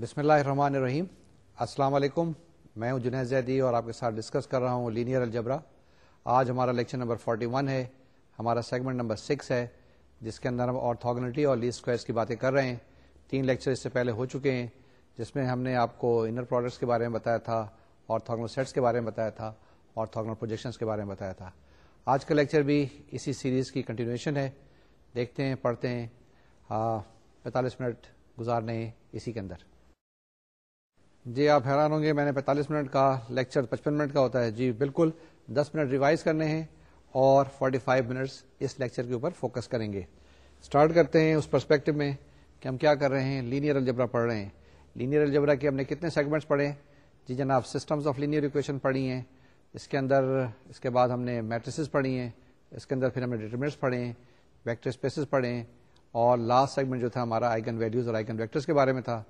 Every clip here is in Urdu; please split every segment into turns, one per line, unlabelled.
بسم اللہ الرحمن الرحیم السلام علیکم میں ہوں جنید زیدی اور آپ کے ساتھ ڈسکس کر رہا ہوں لینئر الجبرا آج ہمارا لیکچر نمبر 41 ہے ہمارا سیگمنٹ نمبر 6 ہے جس کے اندر ہم آرتھاگنیٹی اور لیس اسکوائرس کی باتیں کر رہے ہیں تین لیکچر اس سے پہلے ہو چکے ہیں جس میں ہم نے آپ کو انر پروڈکٹس کے بارے میں بتایا تھا آرتھوگنل سیٹس کے بارے میں بتایا تھا آرتھوگنل پروجیکشنس کے بارے میں بتایا تھا آج کا لیکچر بھی اسی سیریز کی کنٹینویشن ہے دیکھتے ہیں پڑھتے ہیں پینتالیس منٹ گزارنے اسی کے اندر جی آپ حیران ہوں گے میں نے پینتالیس منٹ کا لیکچر پچپن منٹ کا ہوتا ہے جی بالکل دس منٹ ریوائز کرنے ہیں اور فورٹی فائیو منٹس اس لیکچر کے اوپر فوکس کریں گے اسٹارٹ کرتے ہیں اس پرسپیکٹو میں کہ ہم کیا کر رہے ہیں لینئر الجبرا پڑھ رہے ہیں لینئر الجبرا کے ہم نے کتنے سیگمنٹس پڑھے جی جناب systems systems of linear equation پڑھی ہیں اس کے اندر اس کے بعد ہم نے میٹریسز پڑھی ہیں اس کے اندر پھر ہم نے ڈیٹرمنٹس پڑھے ہیں ویکٹر اسپیسز پڑھے ہیں اور لاسٹ سیگمنٹ جو تھا ہمارا آئیگن ویلوز اور آئیگن ویکٹرس کے بارے میں تھا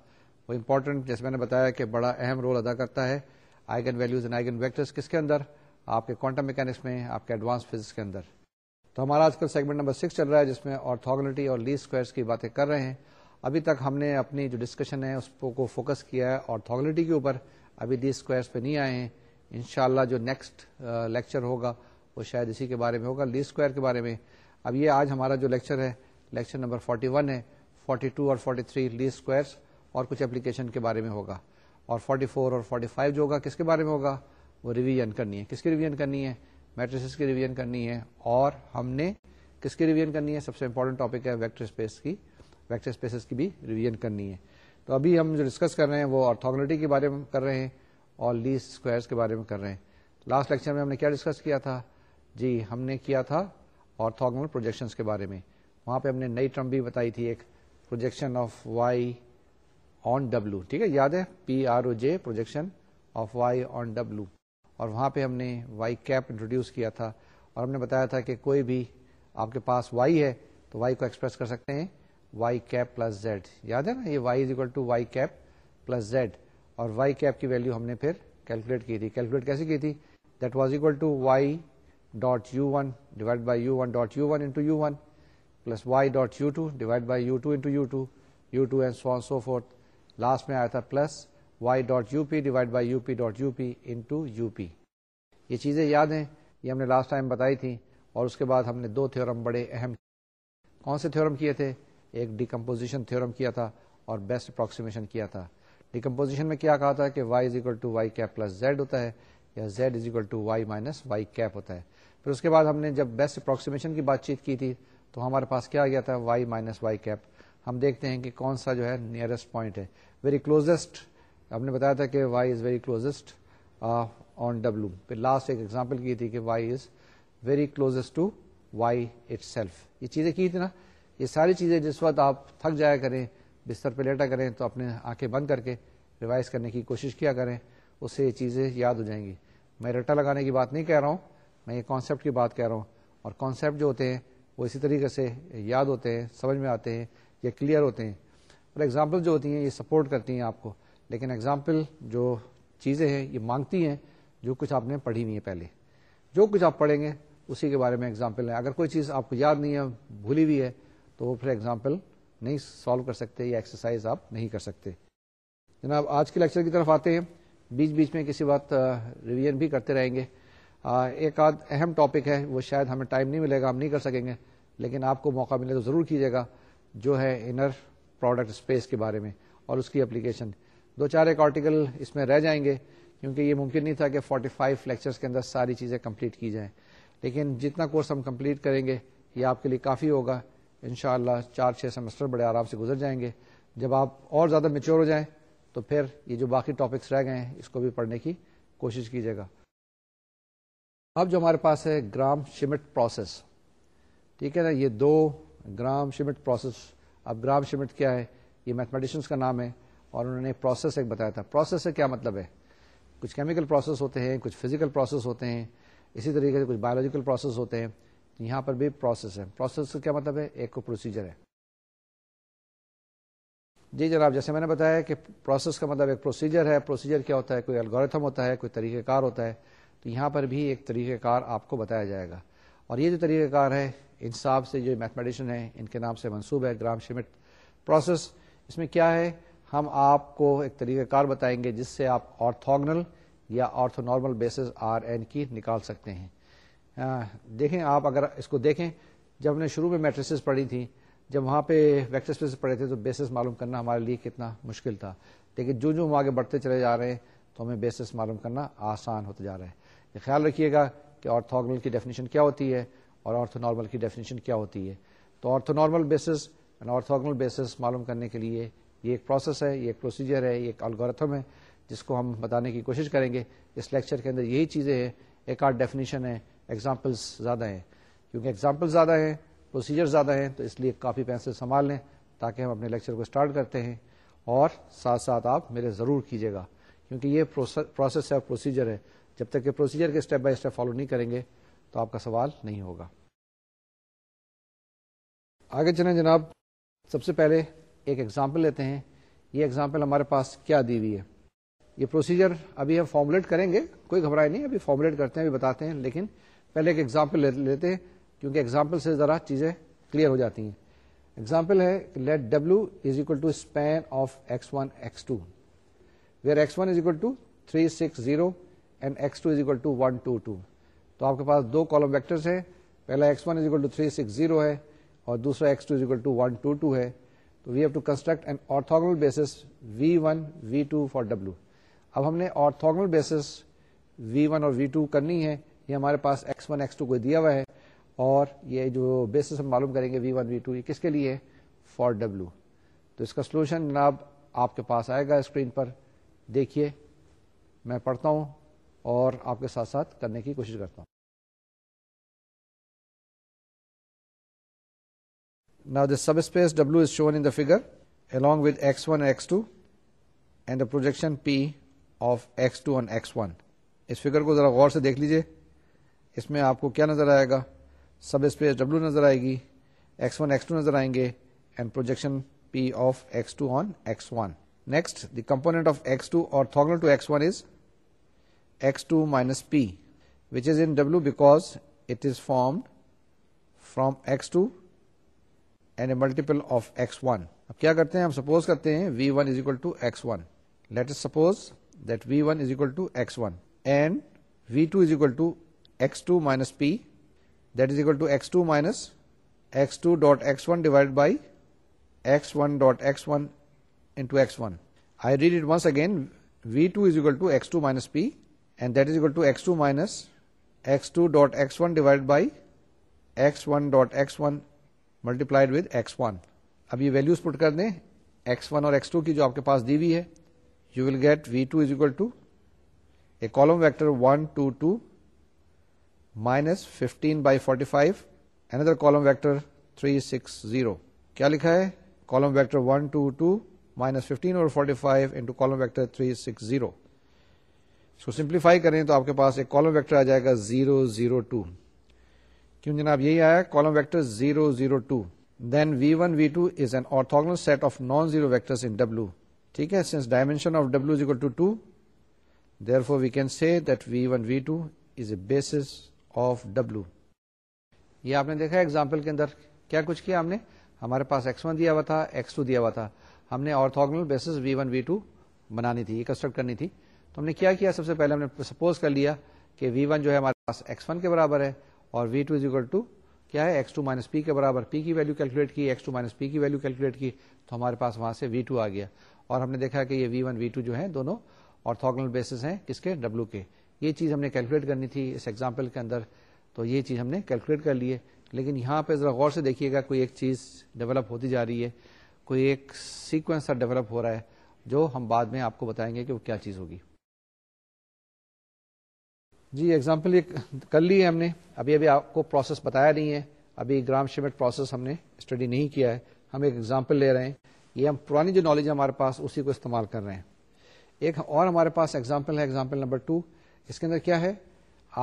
وہ امپورٹنٹ جیسے میں نے بتایا کہ بڑا اہم رول ادا کرتا ہے آئگن ویلوز کے اندر آپ کے کوانٹم میکینکس میں آپ کے ایڈوانس فزکس کے اندر تو ہمارا آج کل سیگمنٹ نمبر سکس چل رہا ہے جس میں اور لیس اسکوائرس کی باتیں کر رہے ہیں ابھی تک ہم نے اپنی جو ڈسکشن ہے اس کو فوکس کیا ہے کے اوپر ابھی لیس اسکوائرس پہ نہیں آئے ہیں ان شاء اللہ جو نیکسٹ لیکچر ہوگا وہ شاید اسی کے بارے میں ہوگا لیس اسکوائر کے بارے میں اب یہ آج ہمارا جو لیکچر ہے لیکچر نمبر فورٹی ون ہے فورٹی ٹو اور فورٹی تھری اسکوائرس اور کچھ اپلیکیشن کے بارے میں ہوگا اور 44 اور 45 جو ہوگا کس کے بارے میں ہوگا وہ ریویژن کرنی ہے کس کی ریویژن کرنی ہے میٹریسز کی ریویژن کرنی ہے اور ہم نے کس کی ریویژن کرنی ہے سب سے امپورٹنٹ ٹاپک ہے ویکٹر اسپیس کی ویکٹر اسپیس کی بھی ریویژن کرنی ہے تو ابھی ہم جو ڈسکس کر رہے ہیں وہ آرتھوگنیٹی کے بارے میں کر رہے ہیں اور لیس اسکوائرس کے بارے میں کر رہے ہیں لاسٹ لیکچر میں ہم نے کیا ڈسکس کیا تھا جی ہم نے کیا تھا آرتھوگنل پروجیکشن کے بارے میں وہاں پہ ہم نے نئی ٹرم بھی بتائی تھی ایک projection of Y on W ٹھیک ہے یاد ہے P R O J projection of Y on W اور وہاں پہ ہم نے وائی کیپ انٹروڈیوس کیا تھا اور ہم نے بتایا تھا کہ کوئی بھی آپ کے پاس وائی ہے تو وائی کو ایکسپریس کر سکتے ہیں وائی کیپ پلس زیڈ یاد ہے نا یہ Y Y is equal to cap plus Z اور وائی کیپ کی ویلو ہم نے پھر کیلکولیٹ کی تھی کیلکولیٹ کیسے کی تھی that was equal to Y dot U one divide by U one dot U one into U one plus Y dot U two divide by U two into U two U two and so so fourth last میں آیا تھا plus Y dot U P divide by U P dot U P into U P یہ چیزیں یاد ہیں یہ ہم نے لاسٹ ٹائم بتائی تھی اور اس کے بعد ہم نے دو تھورم بڑے اہم کون سے تھورم کیے تھے ایک ڈیکمپوزیشن تھورم کیا تھا اور بیسٹ اپروکسیمیشن کیا تھا ڈیکمپوزیشن میں کیا کہا تھا کہ Y is equal to Y cap plus Z ہوتا ہے یا Z is equal to Y minus Y cap ہوتا ہے پھر اس کے بعد ہم نے جب بیسٹ اپروکسیمیشن کی بات چیت کی تھی تو ہمارے پاس کیا گیا تھا وائی مائنس وائی کیپ ہم دیکھتے ہیں کہ کون سا جو ہے نیئرسٹ پوائنٹ ہے ویری کلوزسٹ ہم نے بتایا تھا کہ y is very closest on W پھر لاسٹ ایک ایگزامپل کی تھی کہ y is very closest to y itself یہ چیزیں کی تھی نا یہ ساری چیزیں جس وقت آپ تھک جایا کریں بستر پہ لیٹا کریں تو اپنے آنکھیں بند کر کے ریوائز کرنے کی کوشش کیا کریں اس سے یہ چیزیں یاد ہو جائیں گی میں رٹا لگانے کی بات نہیں کہہ رہا ہوں میں یہ کانسیپٹ کی بات کہہ رہا ہوں اور کانسیپٹ جو ہوتے ہیں وہ اسی طریقے سے یاد ہوتے ہیں سمجھ میں آتے ہیں کلیئر ہوتے ہیں اور ایگزامپل جو ہوتی ہیں ہیں یہ سپورٹ کرتی آپ کو لیکن ایگزامپل جو چیزیں ہیں یہ مانگتی ہیں جو کچھ آپ نے پڑھی ہوئی ہیں پہلے جو کچھ آپ پڑھیں گے اسی کے بارے میں ایگزامپل ہے اگر کوئی چیز آپ کو یاد نہیں ہے بھولی ہوئی ہے تو وہ پھر ایگزامپل نہیں سالو کر سکتے یا ایکسرسائز آپ نہیں کر سکتے جناب آج کے لیکچر کی طرف آتے ہیں بیچ بیچ میں کسی بات ریویژن بھی کرتے رہیں گے ایک آدھ اہم ٹاپک ہے وہ شاید ہمیں ٹائم نہیں ملے گا ہم نہیں کر سکیں گے لیکن آپ کو موقع ملے تو ضرور کیجیے گا جو ہے انر پروڈکٹ اسپیس کے بارے میں اور اس کی اپلیکیشن دو چار ایک آرٹیکل اس میں رہ جائیں گے کیونکہ یہ ممکن نہیں تھا کہ فورٹی فائیو لیکچرس کے اندر ساری چیزیں کمپلیٹ کی جائیں لیکن جتنا کورس ہم کمپلیٹ کریں گے یہ آپ کے لیے کافی ہوگا ان شاء اللہ چار چھ سیمسٹر بڑے آرام سے گزر جائیں گے جب آپ اور زیادہ میچور ہو جائیں تو پھر یہ جو باقی ٹاپکس رہ گئے ہیں اس کو بھی پڑھنے کی کوشش کیجیے گا اب جو ہمارے پاس ہے گرام شمٹ پروسیس ٹھیک ہے نا یہ دو گرام شمٹ پروسیس اب گرام شمٹ کیا ہے یہ میتھمیٹیشنس کا نام ہے اور انہوں نے پروسیس ایک بتایا تھا پروسیس سے کیا مطلب ہے کچھ کیمیکل پروسیس ہوتے ہیں کچھ فزیکل پروسیس ہوتے ہیں اسی طریقے سے کچھ بایولوجیکل پروسیس ہوتے ہیں یہاں پر بھی پروسیس ہے پروسیس کیا مطلب ہے ایک پروسیجر ہے جی جناب جیسے میں نے بتایا کہ پروسیس کا مطلب ایک پروسیجر ہے پروسیجر کیا ہوتا ہے کوئی الگوریتھم ہوتا ہے کوئی طریقہ کار ہوتا ہے تو یہاں پر بھی ایک طریقہ کار آپ کو بتایا جائے گا اور یہ جو طریقہ کار ہے انصاف سے جو میتھمیٹیشن ہے ان کے نام سے منسوب ہے گرام شمٹ پروسیس اس میں کیا ہے ہم آپ کو ایک طریقہ کار بتائیں گے جس سے آپ آرتھوگنل یا orthonormal bases R N کی نکال سکتے ہیں دیکھیں آپ اگر اس کو دیکھیں جب ہم نے شروع میں میٹریسز پڑھی تھیں جب وہاں پہ ویکٹرس پڑھے تھے تو بیسس معلوم کرنا ہمارے لیے کتنا مشکل تھا لیکن جو جو ہم آگے بڑھتے چلے جا رہے ہیں تو ہمیں بیسس معلوم کرنا آسان ہوتا جا رہا ہے یہ خیال رکھیے گا کہ آرتھوگنل کی ڈیفینیشن کیا ہوتی ہے اور آرتھو نارمل کی ڈیفینیشن کیا ہوتی ہے تو orthonormal basis orthogonal basis معلوم کرنے کے لیے یہ ایک پروسیس ہے یہ ایک پروسیجر ہے یہ ایک الگورتھم ہے جس کو ہم بتانے کی کوشش کریں گے اس لیکچر کے اندر یہی چیزیں ہیں ایک آرٹ ڈیفینیشن ہے ایگزامپلس زیادہ ہیں کیونکہ ایگزامپل زیادہ ہیں پروسیجر زیادہ ہیں تو اس لیے کافی پینسل سنبھال لیں تاکہ ہم اپنے لیکچر کو اسٹارٹ کرتے ہیں اور ساتھ ساتھ آپ میرے ضرور کیجیے گا کیونکہ یہ پروسیس ہے اور پروسیجر ہے جب تک کہ پروسیجر کے اسٹیپ بائی اسٹپ فالو نہیں کریں گے تو آپ کا سوال نہیں ہوگا آگے چلیں جناب سب سے پہلے ایک ایگزامپل لیتے ہیں یہ ایگزامپل ہمارے پاس کیا دی ہوئی ہے یہ پروسیجر ابھی ہم فارمولیٹ کریں گے کوئی گھبرائے نہیں ابھی فارمولیٹ کرتے ہیں ابھی بتاتے ہیں لیکن پہلے ایک ایگزامپل لیتے ہیں کیونکہ ایگزامپل سے ذرا چیزیں کلیئر ہو جاتی ہیں ایگزامپل ہے let W is equal to span of X one X two where X one is equal to three six zero and X two is equal to one two two تو آپ کے پاس دو کالم ویکٹرس ہیں پہلا X one to three six zero ہے اور دوسرا X two is equal to one two two ہے تو we have to construct an orthogonal basis for اب ہم نے آرتھوگنل بیسس وی ون اور وی ٹو کرنی ہے یہ ہمارے پاس ایکس ون ایکس ٹو کو دیا ہوا ہے اور یہ جو بیسس ہم معلوم کریں گے وی ون وی ٹو یہ کس کے لیے فار ڈبلو تو اس کا سولوشن جناب آپ کے پاس آئے گا اسکرین پر دیکھیے میں پڑھتا ہوں اور آپ کے ساتھ ساتھ کرنے کی کوشش کرتا ہوں نا the subspace shown in the figure along with X one X two and the projection P of X two on X one us figure کو ذرا غور سے دیکھ لیجیے اس میں آپ کو کیا نظر آئے گا سب اسپیس ڈبلو نظر آئے گی ایکس ون ایکس ٹو نظر آئیں گے and projection P of X two on X one next the component of X two orthogonal to X one is formed from X two and a multiple of S one اب کیا کرتے ہیں V one is equal to let us suppose one and V two is equal to X two minus P equal to X two minus X two dot X one divide X one dot X one into X one I read it once again V two equal to X two minus P and that is equal to X two minus X two dot X one divide by X one dot X one multiplied with X one اب یہ ویلوز پٹ کر دیں ایکس ون اور ایکس ٹو کی جو آپ کے پاس دی وی ہے you will get V two is equal to a column vector one two two minus fifteen by forty five another column vector three six zero کیا لکھا ہے column vector one two two minus fifteen اور forty five into column vector three six zero اس کو سمپلیفائی کریں تو آپ کے پاس ایک کالم ویکٹر آ جائے گا زیرو زیرو ٹو کیوں جناب یہی آیا column vector zero zero two then V one V two is an orthogonal set of non zero W ٹھیک ہے سنس بیس آف ڈبلو یہ آپ نے دیکھا ایگزامپل کے اندر کیا کچھ کیا ہم نے ہمارے پاس ایکس ون دیا تھا ایکس ٹو دیا ہوا تھا ہم نے orthogonal bases V one V two بنانی تھی کنسٹرکٹ کرنی تھی تو ہم نے کیا کیا سب سے پہلے ہم نے سپوز کر لیا کہ وی ون جو ہے ہمارے پاس ایکس ون کے برابر ہے اور V two is equal to کیا ہے ایکس ٹو مائنس پی کے برابر پی کی ویلو کیلکولیٹ کی ایکس ٹو مائنس پی کی ویلو کیلکولیٹ کی تو ہمارے پاس وہاں سے وی ٹو آ گیا اور ہم نے دیکھا کہ یہ وی ون وی ٹو جو ہے دونوں اور تھوکنل بیسز ہیں کس کے ڈبلو کے یہ چیز ہم نے کیلکولیٹ کرنی تھی اس ایگزامپل کے اندر تو یہ چیز ہم نے کیلکولیٹ کر لی ہے لیکن یہاں پہ ذرا غور سے دیکھیے گا کوئی ایک چیز ڈیولپ ہوتی جا رہی ہے کوئی ایک سیکوینس ڈیولپ ہو رہا ہے جو ہم بعد میں آپ کو بتائیں گے کہ وہ کیا چیز ہوگی جی ایگزامپل ایک کر لی ہے ہم نے ابھی ابھی آپ کو پروسیس بتایا نہیں ہے ابھی گرام شیمٹ پروسیس ہم نے اسٹڈی نہیں کیا ہے ہم ایک ایگزامپل لے رہے ہیں یہ ہم پرانی جو نالج ہے ہمارے پاس اسی کو استعمال کر رہے ہیں ایک اور ہمارے پاس ایگزامپل ہے ایگزامپل نمبر ٹو اس کے اندر کیا ہے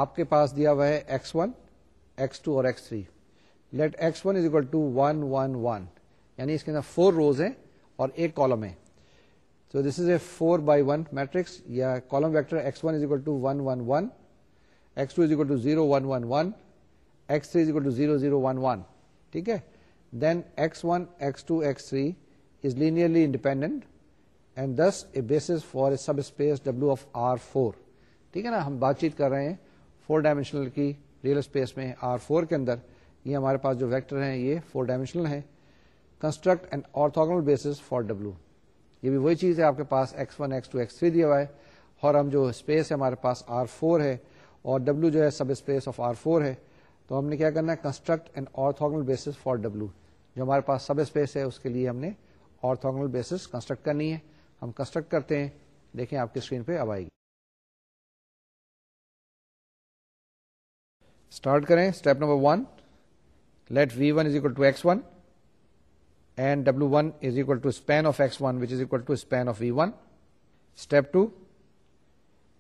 آپ کے پاس دیا ہوا ہے ایکس ون ایکس ٹو اور x three let x one is equal to one one one یعنی اس کے اندر فور روز ہیں اور ایک کالم ہے تو this is a four by one matrix یا column vector X one is equal to one one one X two is equal to zero one one one X three is equal to zero zero one one ٹھیک ہے then X one X two X three is linearly independent and this a basis for a subspace W of R four ٹھیک ہے نا ہم بات چیت کر رہے ہیں فور ڈائمینشنل کی ریئل اسپیس میں آر فور کے اندر یہ ہمارے پاس جو ویکٹر ہیں یہ فور ڈائمینشنل ہیں construct and orthogonal bases for W یہ بھی وہی چیز ہے آپ کے پاس X one X two X three دیا ہوا ہے اور ہم جو اسپیس ہے ہمارے پاس آر فور ہے اور ڈبلو جو ہے سب اسپیس آف آر فور ہے تو ہم نے کیا کرنا ہے construct and orthogonal basis for W جو ہمارے پاس سب اسپیس ہے اس کے لیے ہم نے آرتھوگنل بیسس کنسٹرکٹ کرنی ہے ہم کنسٹرکٹ کرتے ہیں دیکھیں آپ کی اسکرین پہ اب آئے گی اسٹارٹ کریں step number one let V one is equal to X one and W one is equal to span of X one which is equal to span of V one step two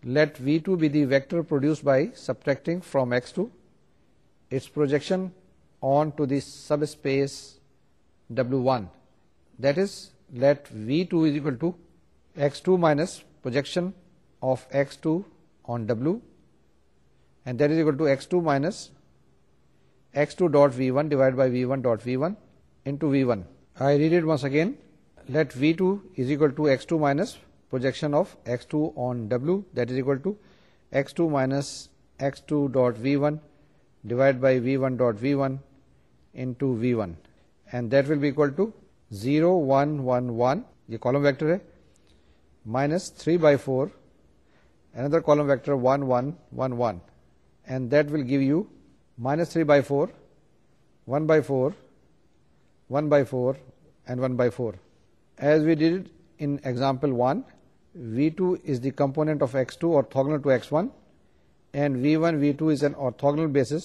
Let V2 be the vector produced by subtracting from X2 its projection onto the subspace W1. That is, let V2 is equal to X2 minus projection of X2 on W, and that is equal to X2 minus X2 dot V1 divided by V1 dot V1 into V1. I read it once again. Let V2 is equal to X2 minus projection of X two on W that is equal to X two minus X two dot V one divide by V one dot V one and that will be equal to zero one one one یہ کالم ویکٹر ہے minus three by four and other column vector one one one one and that will give you minus three by four one by four one by four and one by four as we did example one V two the the of of X two x1 and V one V two is an for the subspace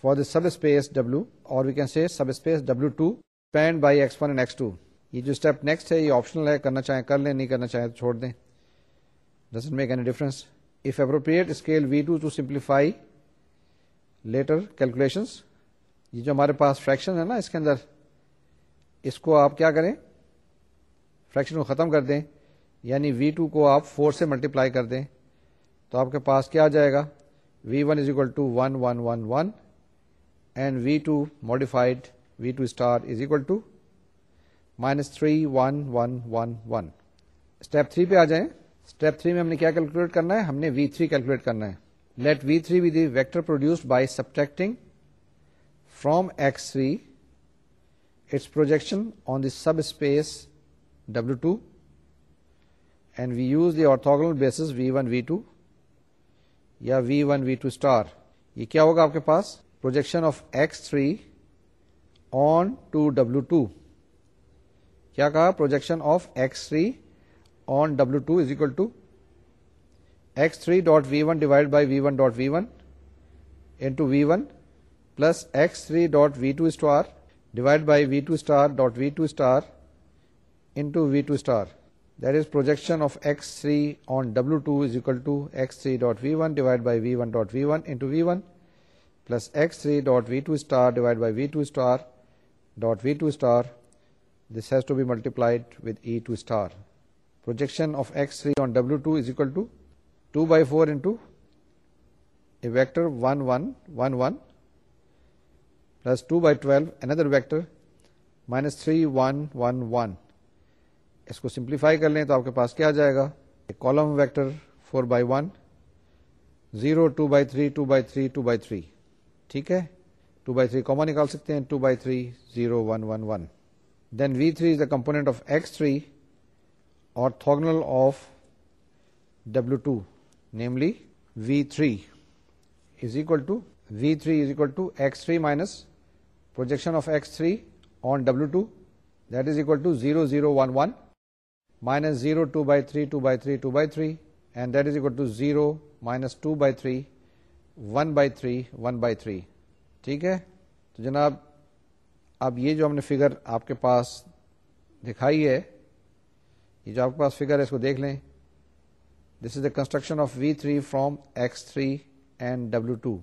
for the subspace W اور we can by subspace x2 spanned by X X two یہ جو اسٹیپ نیکسٹ ہے یہ آپشنل ہے کرنا چاہیں کر لیں نہیں کرنا چاہیں تو چھوڑ دیں doesn't make an difference if appropriate scale V two to simplify later calculation یہ جو ہمارے پاس فریکشن ہے نا اس کے اندر اس کو آپ کیا کریں فریکشن کو ختم کر دیں یعنی وی ٹو کو آپ فور سے ملٹیپلائی کر دیں تو آپ کے پاس کیا آ جائے گا V one is equal to one one one one and V two modified V two star is equal to minus three one one one one step three پہ آ جائیں اسٹیپ تھری میں ہم نے کیا کیلکولیٹ کرنا ہے ہم نے وی تھری کیلکولیٹ کرنا ہے let V three be the vector produced by subtracting from X three its projection on the subspace W two and we use the orthogonal bases V one V two یا V one V two star یہ کیا ہوگا آپ کے پاس projection of X three on to W two کیا کہا projection of X three on W two is equal to X three dot V one divide by V one dot V one into V one plus X three dot V two star divide by V two star dot V two star into V two star that is projection for another vector minus three one one one اس کو سمپلیفائی کر لیں تو آپ کے پاس کیا جائے گا column vector four by one zero two by three two by three two by three ٹھیک ہے ٹو بائی تھری کامن نکال سکتے ہیں two by three zero one one one then V three is the component of X three orthogonal of W two namely V three is equal to V three is equal to X three minus projection of X three on W two that is equal to zero zero one one minus zero two by three two by three two by three and that is equal to zero minus two by three one by three one by three ٹھیک ہے تو جناب اب یہ جو ہم نے فگر آپ کے پاس دکھائی ہے یہ جو آپ کے پاس فگر ہے اس کو دیکھ لیں this is the construction of V three from X three and W two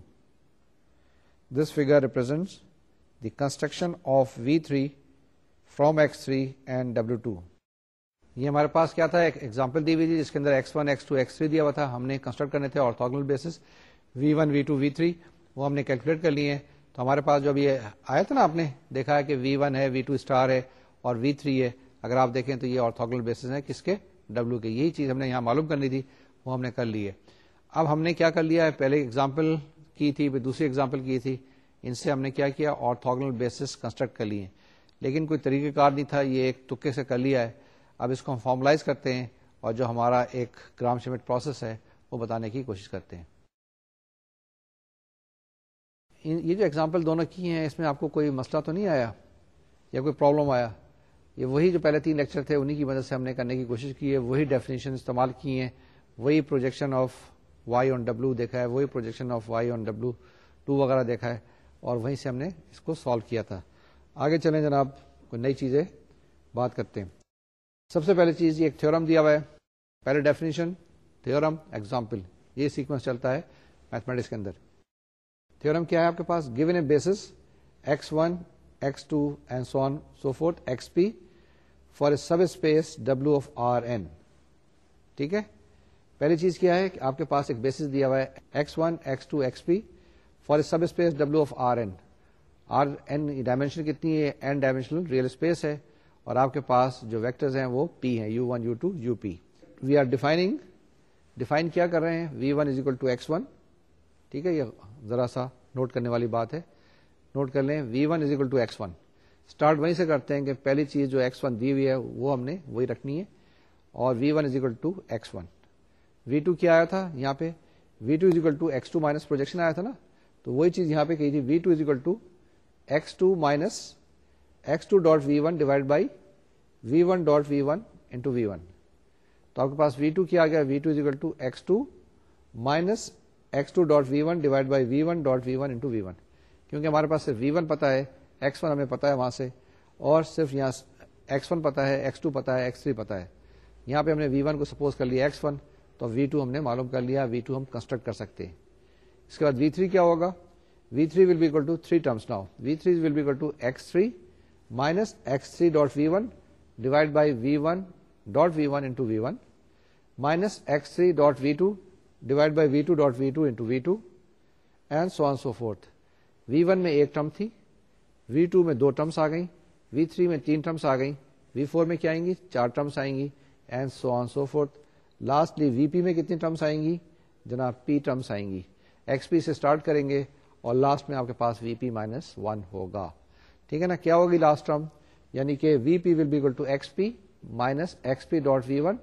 this figure represents the construction of V three from X three and W two یہ ہمارے پاس کیا تھا ایک ایگزامپل دی ہوئی تھی جس کے اندر X one X two X three دیا ہوا تھا ہم نے کنسٹرکٹ کرنے تھے orthogonal basis V one V two V three وہ ہم نے کیلکولیٹ کر لی ہے تو ہمارے پاس جو اب یہ آیا تھا نا آپ نے دیکھا ہے کہ وی ون ہے وی ٹو اسٹار ہے اور وی تھری ہے اگر آپ دیکھیں تو یہ آرتوگنل بیسز ہے کس کے ڈبلو کے یہی چیز ہم نے یہاں معلوم کرنی تھی وہ ہم نے کر لی ہے اب ہم نے کیا کر لیا ہے پہلے ایگزامپل کی تھی پھر دوسری ایگزامپل کی تھی ان سے ہم نے کیا کیا آرتوگنل بیسس کنسٹرکٹ کر لیے لیکن کوئی طریقہ کار نہیں تھا یہ ایک تکے سے کر لیا ہے اب اس کو ہم فارملائز کرتے ہیں اور جو ہمارا ایک گرام سیمنٹ پروسیس ہے وہ بتانے کی کوشش کرتے ہیں یہ جو ایگزامپل دونوں کی ہیں اس میں آپ کو کوئی مسئلہ تو نہیں آیا یا کوئی پرابلم آیا یہ وہی جو پہلے تین لیکچر تھے انہی کی مدد سے ہم نے کرنے کی کوشش کی ہے وہی ڈیفینیشن استعمال کی ہیں وہی projection of Y on W دیکھا ہے وہی projection of Y on W two وغیرہ دیکھا ہے اور وہیں سے ہم نے اس کو سالو کیا تھا آگے چلیں جناب کوئی نئی چیزیں بات کرتے ہیں سب سے پہلی چیز یہ ایک تھورم دیا ہوا ہے پہلے ڈیفینیشن تھورم ایگزامپل یہ سیکوینس چلتا ہے میتھمیٹکس کے اندر تھورم کیا ہے آپ کے پاس given a basis X one X two and so on so forth X P for a subspace W of R N ٹھیک ہے ہے پہلی چیز کیا کہ آپ کے پاس ایک بیسس دیا ہوا ہے X one X two X P for a subspace W of R N R N dimension کتنی ہے این ڈائمینشنل ریئل اسپیس ہے اور آپ کے پاس جو ویکٹرز ہیں وہ پی ہیں U one U two U P we are defining define کیا کر رہے ہیں V one is equal to X one ٹھیک ہے یہ ذرا سا نوٹ کرنے والی بات ہے نوٹ کر لیں V one is equal to X one start وہیں سے کرتے ہیں کہ پہلی چیز جو ایکس ون دی ہوئی ہے وہ ہم نے وہی رکھنی ہے اور V one is equal to X one V two کیا آیا تھا یہاں پہ V two is equal to X two minus projection آیا تھا نا تو وہی چیز یہاں پہ کہی تھی V two is equal to X two minus X two dot V one divide by V one dot V one into V one تو آپ کے پاس وی ٹو کیا گیا V two is to X two minus X two dot V one divide by V one dot V one into V one کیونکہ ہمارے پاس صرف وی ون پتا ہے ایکس ون ہمیں پتا ہے وہاں سے اور صرف یہاں ایکس ون پتا ہے ایکس ٹو پتا ہے ایکس تھری پتا ہے یہاں پہ ہم نے وی ون کو سپوز کر لیا ایکس ون تو وی ٹو ہم نے معلوم کر لیا وی ٹو ہم کنسٹرکٹ کر سکتے ہیں اس کے بعد وی تھری کیا ہوگا V three will be equal to three terms now V three will be equal to X three minus X three dot V one divide by V one dot V one into V one minus X three dot V two divide by V two dot V two into V two and so on so forth V one میں ایک ٹرم تھی وی ٹو میں دو ٹرمس آ گئیں وی تھری میں تین ٹرمس آ گئیں وی فور میں کیا آئیں گی چار ٹرمس آئیں گی and so on so forth lastly v p میں کتنی ٹرمس آئیں گی جناب پی ٹرمس آئیں گی ایکس پی سے اسٹارٹ کریں گے اور لاسٹ میں آپ کے پاس وی پی مائنس ون ہوگا ٹھیک ہے نا کیا ہوگی لاسٹ ٹرم یعنی کہ V P will to X P minus X P dot V one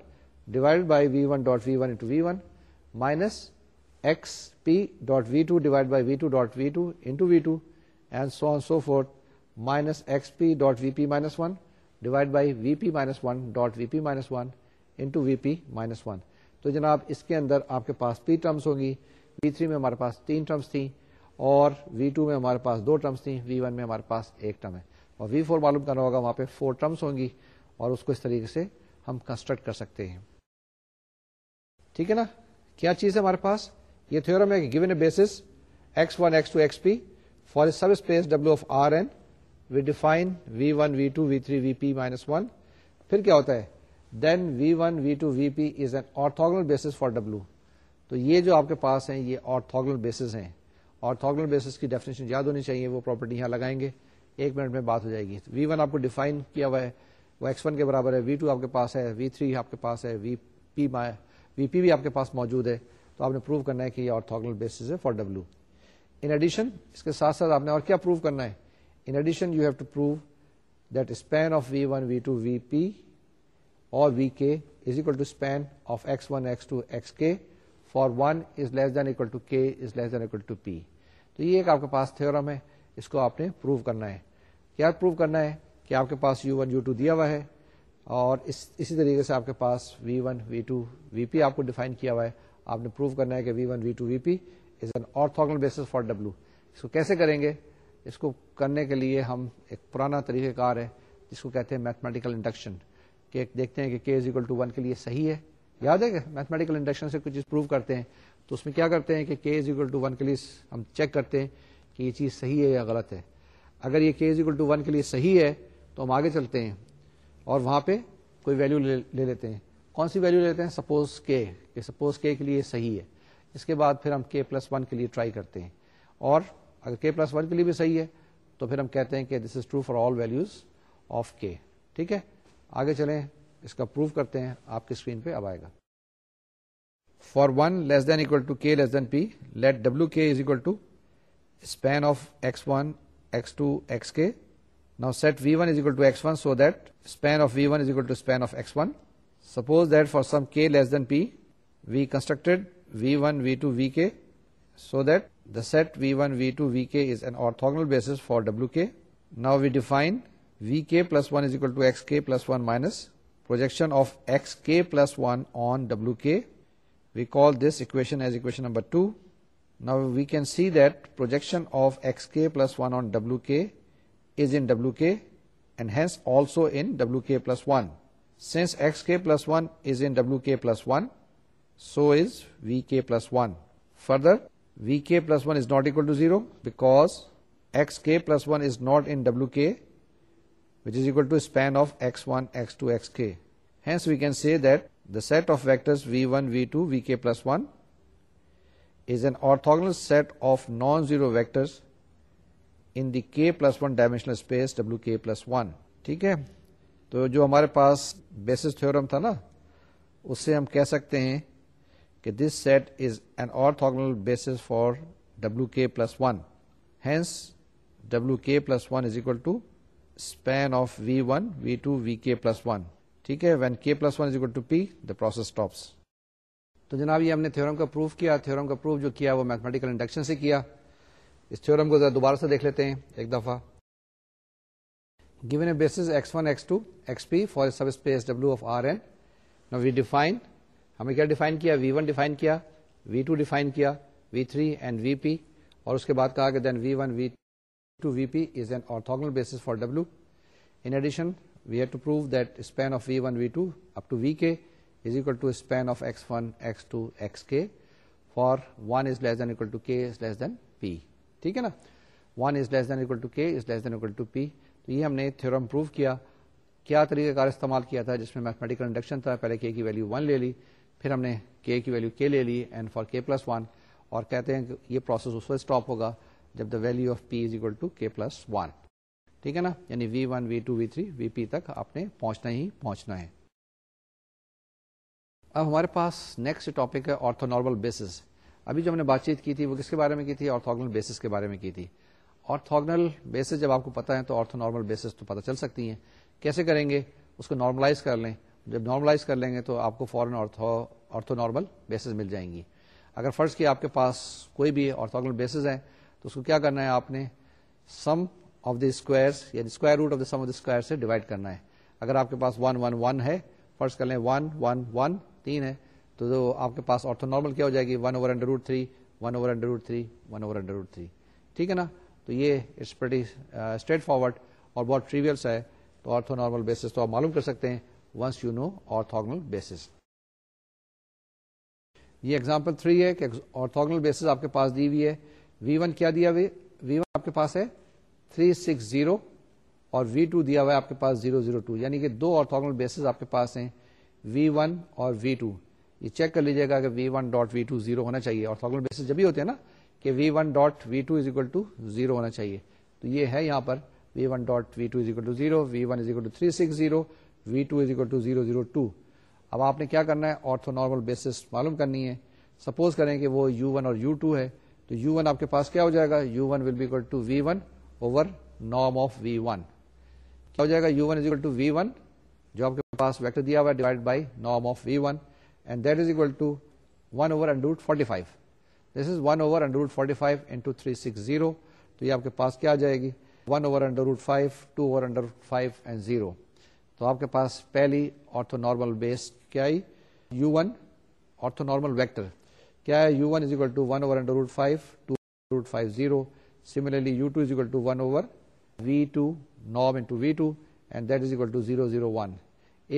divide by V one dot V one V one minus X P dot V two divide by V two two two dot V V into and so so forth minus X P dot V P minus one divide by V P minus one dot V P minus one into V P minus one تو جناب اس کے اندر آپ کے پاس پی ٹرمس ہوگی وی تھری میں ہمارے پاس تین ٹرمس تھیں اور وی ٹو میں ہمارے پاس دو ٹرمس تھیں وی ون میں ہمارے پاس ایک ٹرم ہے اور وی فور معلوم کرنا ہوگا وہاں پہ فور ٹرمس ہوں گی اور اس کو اس طریقے سے ہم کنسٹرکٹ کر سکتے ہیں ٹھیک ہے نا کیا چیز ہے ہمارے پاس یہ تھیورم ہے given a basis x one x two x p for subspace W of R n we define v one v two v three v p minus one پھر کیا ہوتا ہے then v one v two v p is an orthogonal basis for W تو یہ جو آپ کے پاس ہیں یہ آرتھوگنل بیسز ہیں آرتھوگنل بیسس کی ڈیفینیشن یاد ہونی چاہیے وہ پراپرٹی یہاں لگائیں گے ایک منٹ میں بات ہو جائے گی وی ون آپ کو ڈیفائن کیا ہوا ہے وہ ایکس ون کے برابر ہے وی ٹو آپ کے پاس ہے وی تھری آپ کے پاس ہے وی پی وی پی بھی آپ کے پاس موجود ہے تو آپ نے پروو کرنا ہے کہ یہ آرتھوگنل بیسس ہے فار ڈبلو ان ایڈیشن اس کے ساتھ ساتھ آپ نے اور کیا پروو کرنا ہے in addition you have to prove that span of v one v two v p اور v k k is equal to to span of x x x one for one is less than equal to k is less then equal to P تو یہ ایک آپ کے پاس تھورم ہے اس کو آپ نے پروو کرنا ہے کیا پروو کرنا ہے کہ آپ کے پاس یو ون یو ٹو دیا ہوا ہے اور اس اسی طریقے سے آپ کے پاس وی ون وی ٹو وی پی آپ کو ڈیفائن کیا ہوا ہے آپ نے پروو کرنا ہے کہ v one v two v p is an orthogonal basis for W اس کو کیسے کریں گے اس کو کرنے کے لیے ہم ایک پرانا طریقہ کار ہے جس کو کہتے ہیں میتھمیٹیکل انڈکشن کہ دیکھتے ہیں کہ k is equal to one کے لیے صحیح ہے یاد ہے کہ میتھمیٹیکل انڈکشن سے کچھ چیز پروو کرتے ہیں تو اس میں کیا کرتے ہیں کہ کے از ٹو ون کے لیے ہم چیک کرتے ہیں کہ یہ چیز صحیح ہے یا غلط ہے اگر یہ k is equal to one کے لیے صحیح ہے تو ہم آگے چلتے ہیں اور وہاں پہ کوئی ویلو لے لیتے ہیں کون سی ویلو لیتے ہیں سپوز کے کہ سپوز کے لیے صحیح ہے اس کے بعد پھر ہم کے پلس ون کے لیے ٹرائی کرتے ہیں اور اگر کے پلس ون کے لیے بھی صحیح ہے تو پھر ہم کہتے ہیں کہ this is true for all values of k ٹھیک ہے آگے چلیں اس کا پروف کرتے ہیں آپ کے اسکرین پہ اب آئے گا for one less than equal to k less than p let W k is equal to span of x one x two x k now set v one is equal to x one so that span of v one is equal to span of x one suppose that for some k less than p we construct v one v two v k so that the set v one v two v k basis for W k now we define v k plus one is equal to x k plus one minus projection of xk plus 1 on wk. We call this equation as equation number 2. Now we can see that projection of xk plus 1 on wk is in wk and hence also in wk plus 1. Since xk plus 1 is in wk plus 1, so is vk plus 1. Further, vk plus 1 is not equal to 0 because xk plus 1 is not in wk set of vector v one v two v k plus one is an orthogonal set of non zero vectors in space W plus one ٹھیک ہے تو جو ہمارے پاس بیسس تھورم تھا نا اس سے ہم کہہ سکتے ہیں کہ this set is an orthogonal basis for W k plus one hence W k plus one is equal to ٹھیک ہے when k plus one p stops تو جناب یہ ہم نے دوبارہ دیکھ لیتے ہیں ایک دفعہ given a base X one a two X P for subspace double ہمیں کیا ڈیفائن کیا وی ون ڈیفائن کیا وی ٹو ڈیفائن کیا وی تھری اینڈ وی پی اور اس کے بعد کہا کہ then we one v basis for then p ٹھیک ہے نا one is less than equal to k theorem prove کیا کیا طریقہ کار استعمال کیا تھا جس میں میتھمیٹیکل انڈکشن تھا پہلے کے کی ویلیو ون لے لی پھر ہم نے کے کی ویلیو کے لے لی and for k plus one اور کہتے ہیں کہ یہ پروسیس اس وقت اسٹاپ ہوگا جب the value of p is equal to k plus one ٹھیک ہے نا یعنی v one v two v three v p تک آپ نے پہنچنا ہی پہنچنا ہے اب ہمارے پاس نیکسٹ ٹاپک ہے آرتھو نارمل بیسز ابھی جو ہم نے بات چیت کی تھی وہ کس کے بارے میں کی تھی آرتھوگنل بیسس کے بارے میں کی تھی آرتھوگنل بیسس جب آپ کو پتا ہے تو آرتھو نارمل بیسس تو پتا چل سکتی ہیں کیسے کریں گے اس کو نارملائز کر لیں جب نارملائز کر لیں گے تو آپ کو فورن نارمل بیسز مل جائیں گی اگر فرض کی آپ کے پاس کوئی بھی آرتھوگنل بیسز ہیں تو اس کو کیا کرنا ہے آپ نے سم آف دا اسکوائر یعنی square root of the sum of the square سے ڈیوائڈ کرنا ہے اگر آپ کے پاس ون ون ون ہے فرض کر لیں ون ون ون تین ہے تو جو آپ کے پاس آرتھو نارمل کیا ہو جائے گی one over under root three one over under root three one over under root three ٹھیک ہے نا تو یہ اٹس پریٹی اسٹریٹ فارورڈ اور بہت ٹریویلس ہے تو آرتھو نارمل بیسس تو آپ معلوم کر سکتے ہیں once you know orthogonal basis یہ ایگزامپل تھری ہے کہ آرتھوگنل بیسس آپ کے پاس دی ہوئی ہے وی ون کیا دیا وی ون آپ کے پاس ہے تھری سکس زیرو اور وی ٹو دیا ہوا ہے آپ کے پاس زیرو زیرو ٹو یعنی کہ دو آرتھوگنل بیسز آپ کے پاس ہیں وی ون اور وی ٹو یہ چیک کر لیجیے گا کہ v one dot v two zero ہونا چاہیے آرتھوگنل بیسز جب بھی ہوتے ہیں نا کہ v one dot v two is equal to zero ہونا چاہیے تو یہ ہے یہاں پر v one dot v two is equal to zero v one is equal to three six zero v two is equal to zero zero two اب آپ نے کیا کرنا ہے آرتھو نارمل بیسس معلوم کرنی ہے سپوز کریں کہ وہ یو ون اور یو ٹو ہے تو یو ون آپ کے پاس کیا ہو جائے گا u one will be equal to v one over norm of v one کیا ہو جائے گا u one one one one one is is is equal equal to to v v جو آپ آپ کے کے پاس پاس ویکٹر دیا ہوا ہے divide by norm of and that over over root root forty forty five five this into three six zero تو یہ کیا آ جائے گی one over under root five two over under five and zero تو آپ کے پاس پہلی آرتھو نارمل بیس کیا I U one orthonormal vector کیا ہے U one is equal to one over under root five two root five zero similarly u two is is equal equal to to to to one over v v into and that zero zero one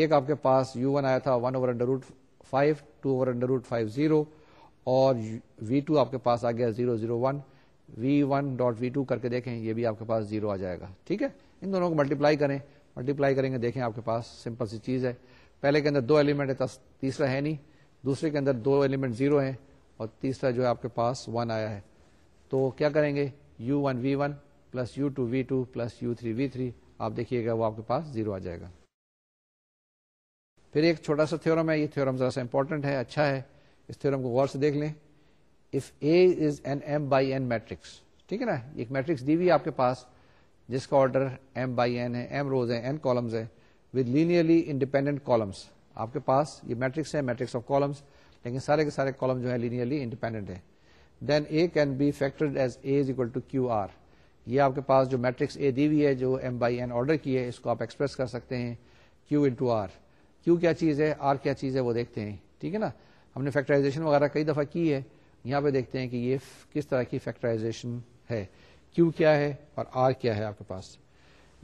ایک آپ کے پاس یو ون آیا تھا one over under root five two over under root five zero اور وی ٹو آپ کے پاس آ گیا zero zero one V one dot V two کر کے دیکھیں یہ بھی آپ کے پاس زیرو آ جائے گا ٹھیک ہے ان دونوں کو ملٹیپلائی کریں ملٹی پلائی کریں گے دیکھیں آپ کے پاس سمپل سی چیز ہے پہلے کے اندر دو ایلیمنٹ ہے نہیں دوسرے کے اندر دو ایلیمنٹ زیرو ہیں اور تیسرا جو ہے آپ کے پاس ون آیا ہے تو کیا کریں گے u one v one plus u two v two plus u three v three آپ دیکھیے گا وہ آپ کے پاس زیرو آ جائے گا پھر ایک چھوٹا سا تھورم ہے یہ تھورم ذرا سا امپورٹنٹ ہے اچھا ہے اس تھورم کو غور سے دیکھ لیں if A is an m by n matrix ٹھیک ہے نا ایک میٹرکس آپ کے پاس جس کا آرڈر ایم بائی این ہے ایم روز ہے انڈیپینڈنٹ کالمس آپ کے پاس یہ میٹرکس ہے میٹرکس آف کالمس لیکن سارے کے سارے کالم جو ہے لینئرلی انڈیپینڈنٹ ہے then A can be factor as A is equal to Q R یہ آپ کے پاس جو میٹرکس اے دی ہوئی ہے جو ایم بائی این آرڈر کی ہے اس کو آپ ایکسپریس کر سکتے ہیں کیو انٹو آر کیو کیا چیز ہے آر کیا چیز ہے وہ دیکھتے ہیں ٹھیک ہے نا ہم نے فیکٹرائزیشن وغیرہ کئی دفعہ کی ہے یہاں پہ دیکھتے ہیں کہ یہ کس طرح کی فیکٹرائزیشن ہے کیو کیا ہے اور آر کیا ہے آپ کے پاس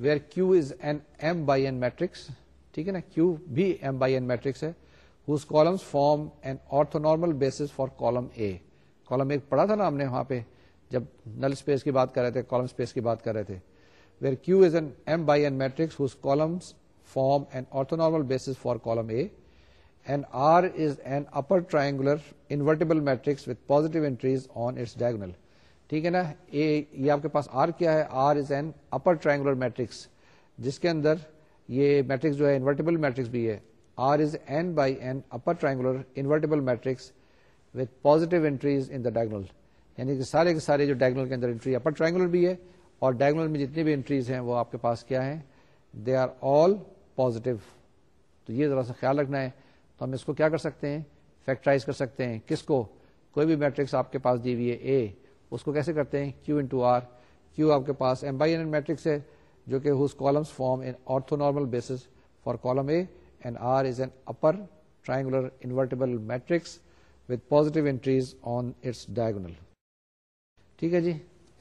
where Q is an m by n matrix ٹھیک ہے نا کیو بھی ایم بائی این میٹرکس ہے form and orthonormal basis for column A column ایک پڑھا تھا نا ہم نے وہاں پہ جب نل اسپیس کی بات کر رہے تھے کالم اسپیس کی بات کر رہے تھے where Q is is an n n m by matrix whose columns form orthonormal for column A and R upper triangular invertible matrix with entries on its diagonal ٹھیک ہے نا اے یہ آپ کے پاس آر کیا ہے R is an upper triangular matrix جس کے اندر یہ میٹرکس جو ہے انورٹیبل میٹرکس بھی ہے upper triangular invertible matrix with positive entries on diagonal یعنی کہ سارے کے سارے جو ڈائگنل کے اندر انٹری اپر ٹرائنگولر بھی ہے اور ڈائگنل میں جتنی بھی انٹریز ہیں وہ آپ کے پاس کیا ہیں دے آر آل پازیٹو تو یہ ذرا سا خیال رکھنا ہے تو ہم اس کو کیا کر سکتے ہیں فیکٹرائز کر سکتے ہیں کس کو کوئی بھی میٹرکس آپ کے پاس دی ہوئی ہے اے اس کو کیسے کرتے ہیں کیو انٹو آر کیو آپ کے پاس ایم بائی این میٹرکس ہے جو کہ whose columns form an orthonormal basis for column A R is an upper triangular invertible matrix with positive entries on its diagonal ٹھیک ہے جی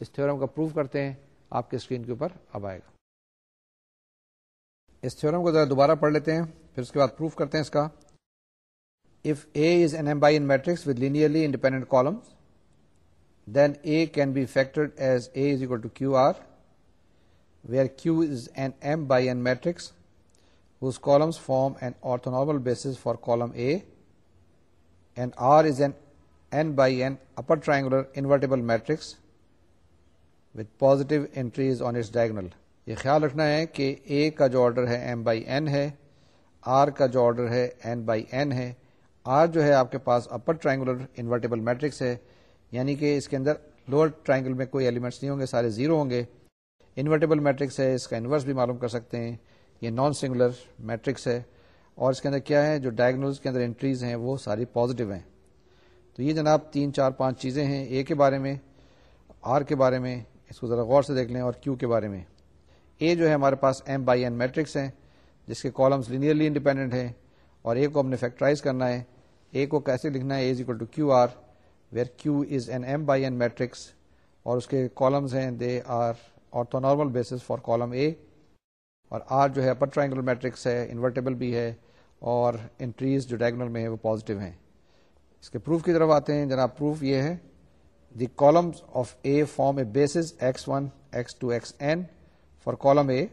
اس تھورم کا پروف کرتے ہیں آپ کے اسکرین کے اوپر اب آئے گا اس تھورم کو ذرا دوبارہ پڑھ لیتے ہیں پھر اس کے بعد پروف کرتے ہیں اس کا if A is an m by n matrix with لیپنٹ column then A can be factored as A Q R where Q is an m by n matrix form and n upper triangular invertible triangular invertible matrix entries on its diagonal یہ خیال رکھنا ہے کہ اے کا جو آرڈر ہے ہے آر کا جو آرڈر ہے ہے آر جو ہے آپ کے پاس اپر ٹرائنگولر انورٹیبل میٹرکس ہے یعنی کہ اس کے اندر لوور ٹرائنگل میں کوئی ایلیمنٹس نہیں ہوں گے سارے زیرو ہوں گے انورٹیبل میٹرکس ہے اس کا انورس بھی معلوم کر سکتے ہیں یہ نان سنگولر میٹرکس ہے اور اس کے اندر کیا ہے جو ڈائگنوز کے اندر انٹریز ہیں وہ ساری پازیٹیو ہیں تو یہ جناب تین چار پانچ چیزیں ہیں اے کے بارے میں آر کے بارے میں اس کو ذرا غور سے دیکھ لیں اور کیو کے بارے میں اے جو ہے ہمارے پاس ایم بائی این میٹرکس ہیں جس کے کالمس لینئرلی انڈیپینڈنٹ ہیں اور اے کو ہم نے فیکٹرائز کرنا ہے اے کو کیسے لکھنا ہے A is equal to Q R where Q is an M by N matrix اور اس کے کالمز ہیں they are orthonormal basis for column A اور آر جو ہے اپر ٹرائنگل میٹرکس ہے انورٹیبل بھی ہے اور انٹریز جو ڈائگنل میں ہے وہ پازیٹو ہیں اس کے پروف کی طرف آتے ہیں جناب پروف یہ ہے the columns of A form a basis x one x two x n for column A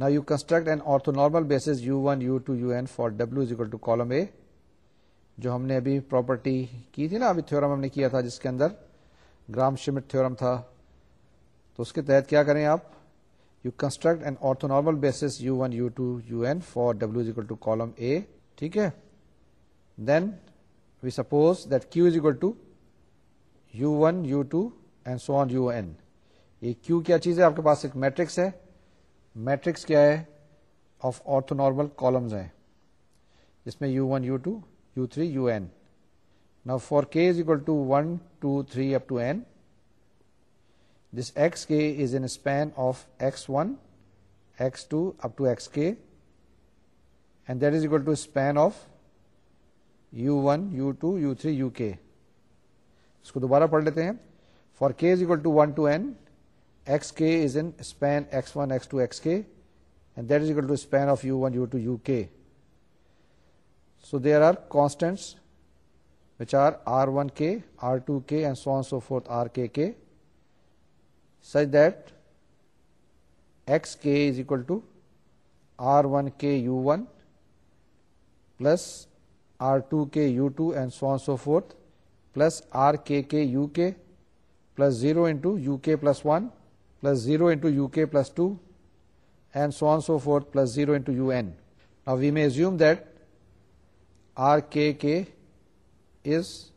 نا you construct an orthonormal bases u one u two u n for W is equal to column A جو ہم نے ابھی پراپرٹی کی تھی نا ابھی تھورم ہم نے کیا تھا جس کے اندر گرام شمٹ تھورم تھا تو اس کے تحت کیا کریں آپ you construct an orthonormal basis u one u two u n for W is equal to column A ٹھیک ہے then we suppose that Q is equal to u one u two and so on u n یہ کیو کیا چیز ہے آپ کے پاس ایک میٹرکس ہے میٹرکس کیا ہے آف آرتھو نارمل کالمز ہیں جس میں u one u two u three u n نا four k is equal to one two three up to n اس کو دوبارہ پڑھ لیتے ہیں for k is equal to one two n x k is n and that is equal to span of u one u two u k so there are constants which are r one k r two k such that xk is equal to r1k u1 plus r2k u2 and so on so forth plus rkk uk plus 0 into uk plus 1 plus 0 into uk plus 2 and so on so forth plus 0 into un. Now we may assume that rkk is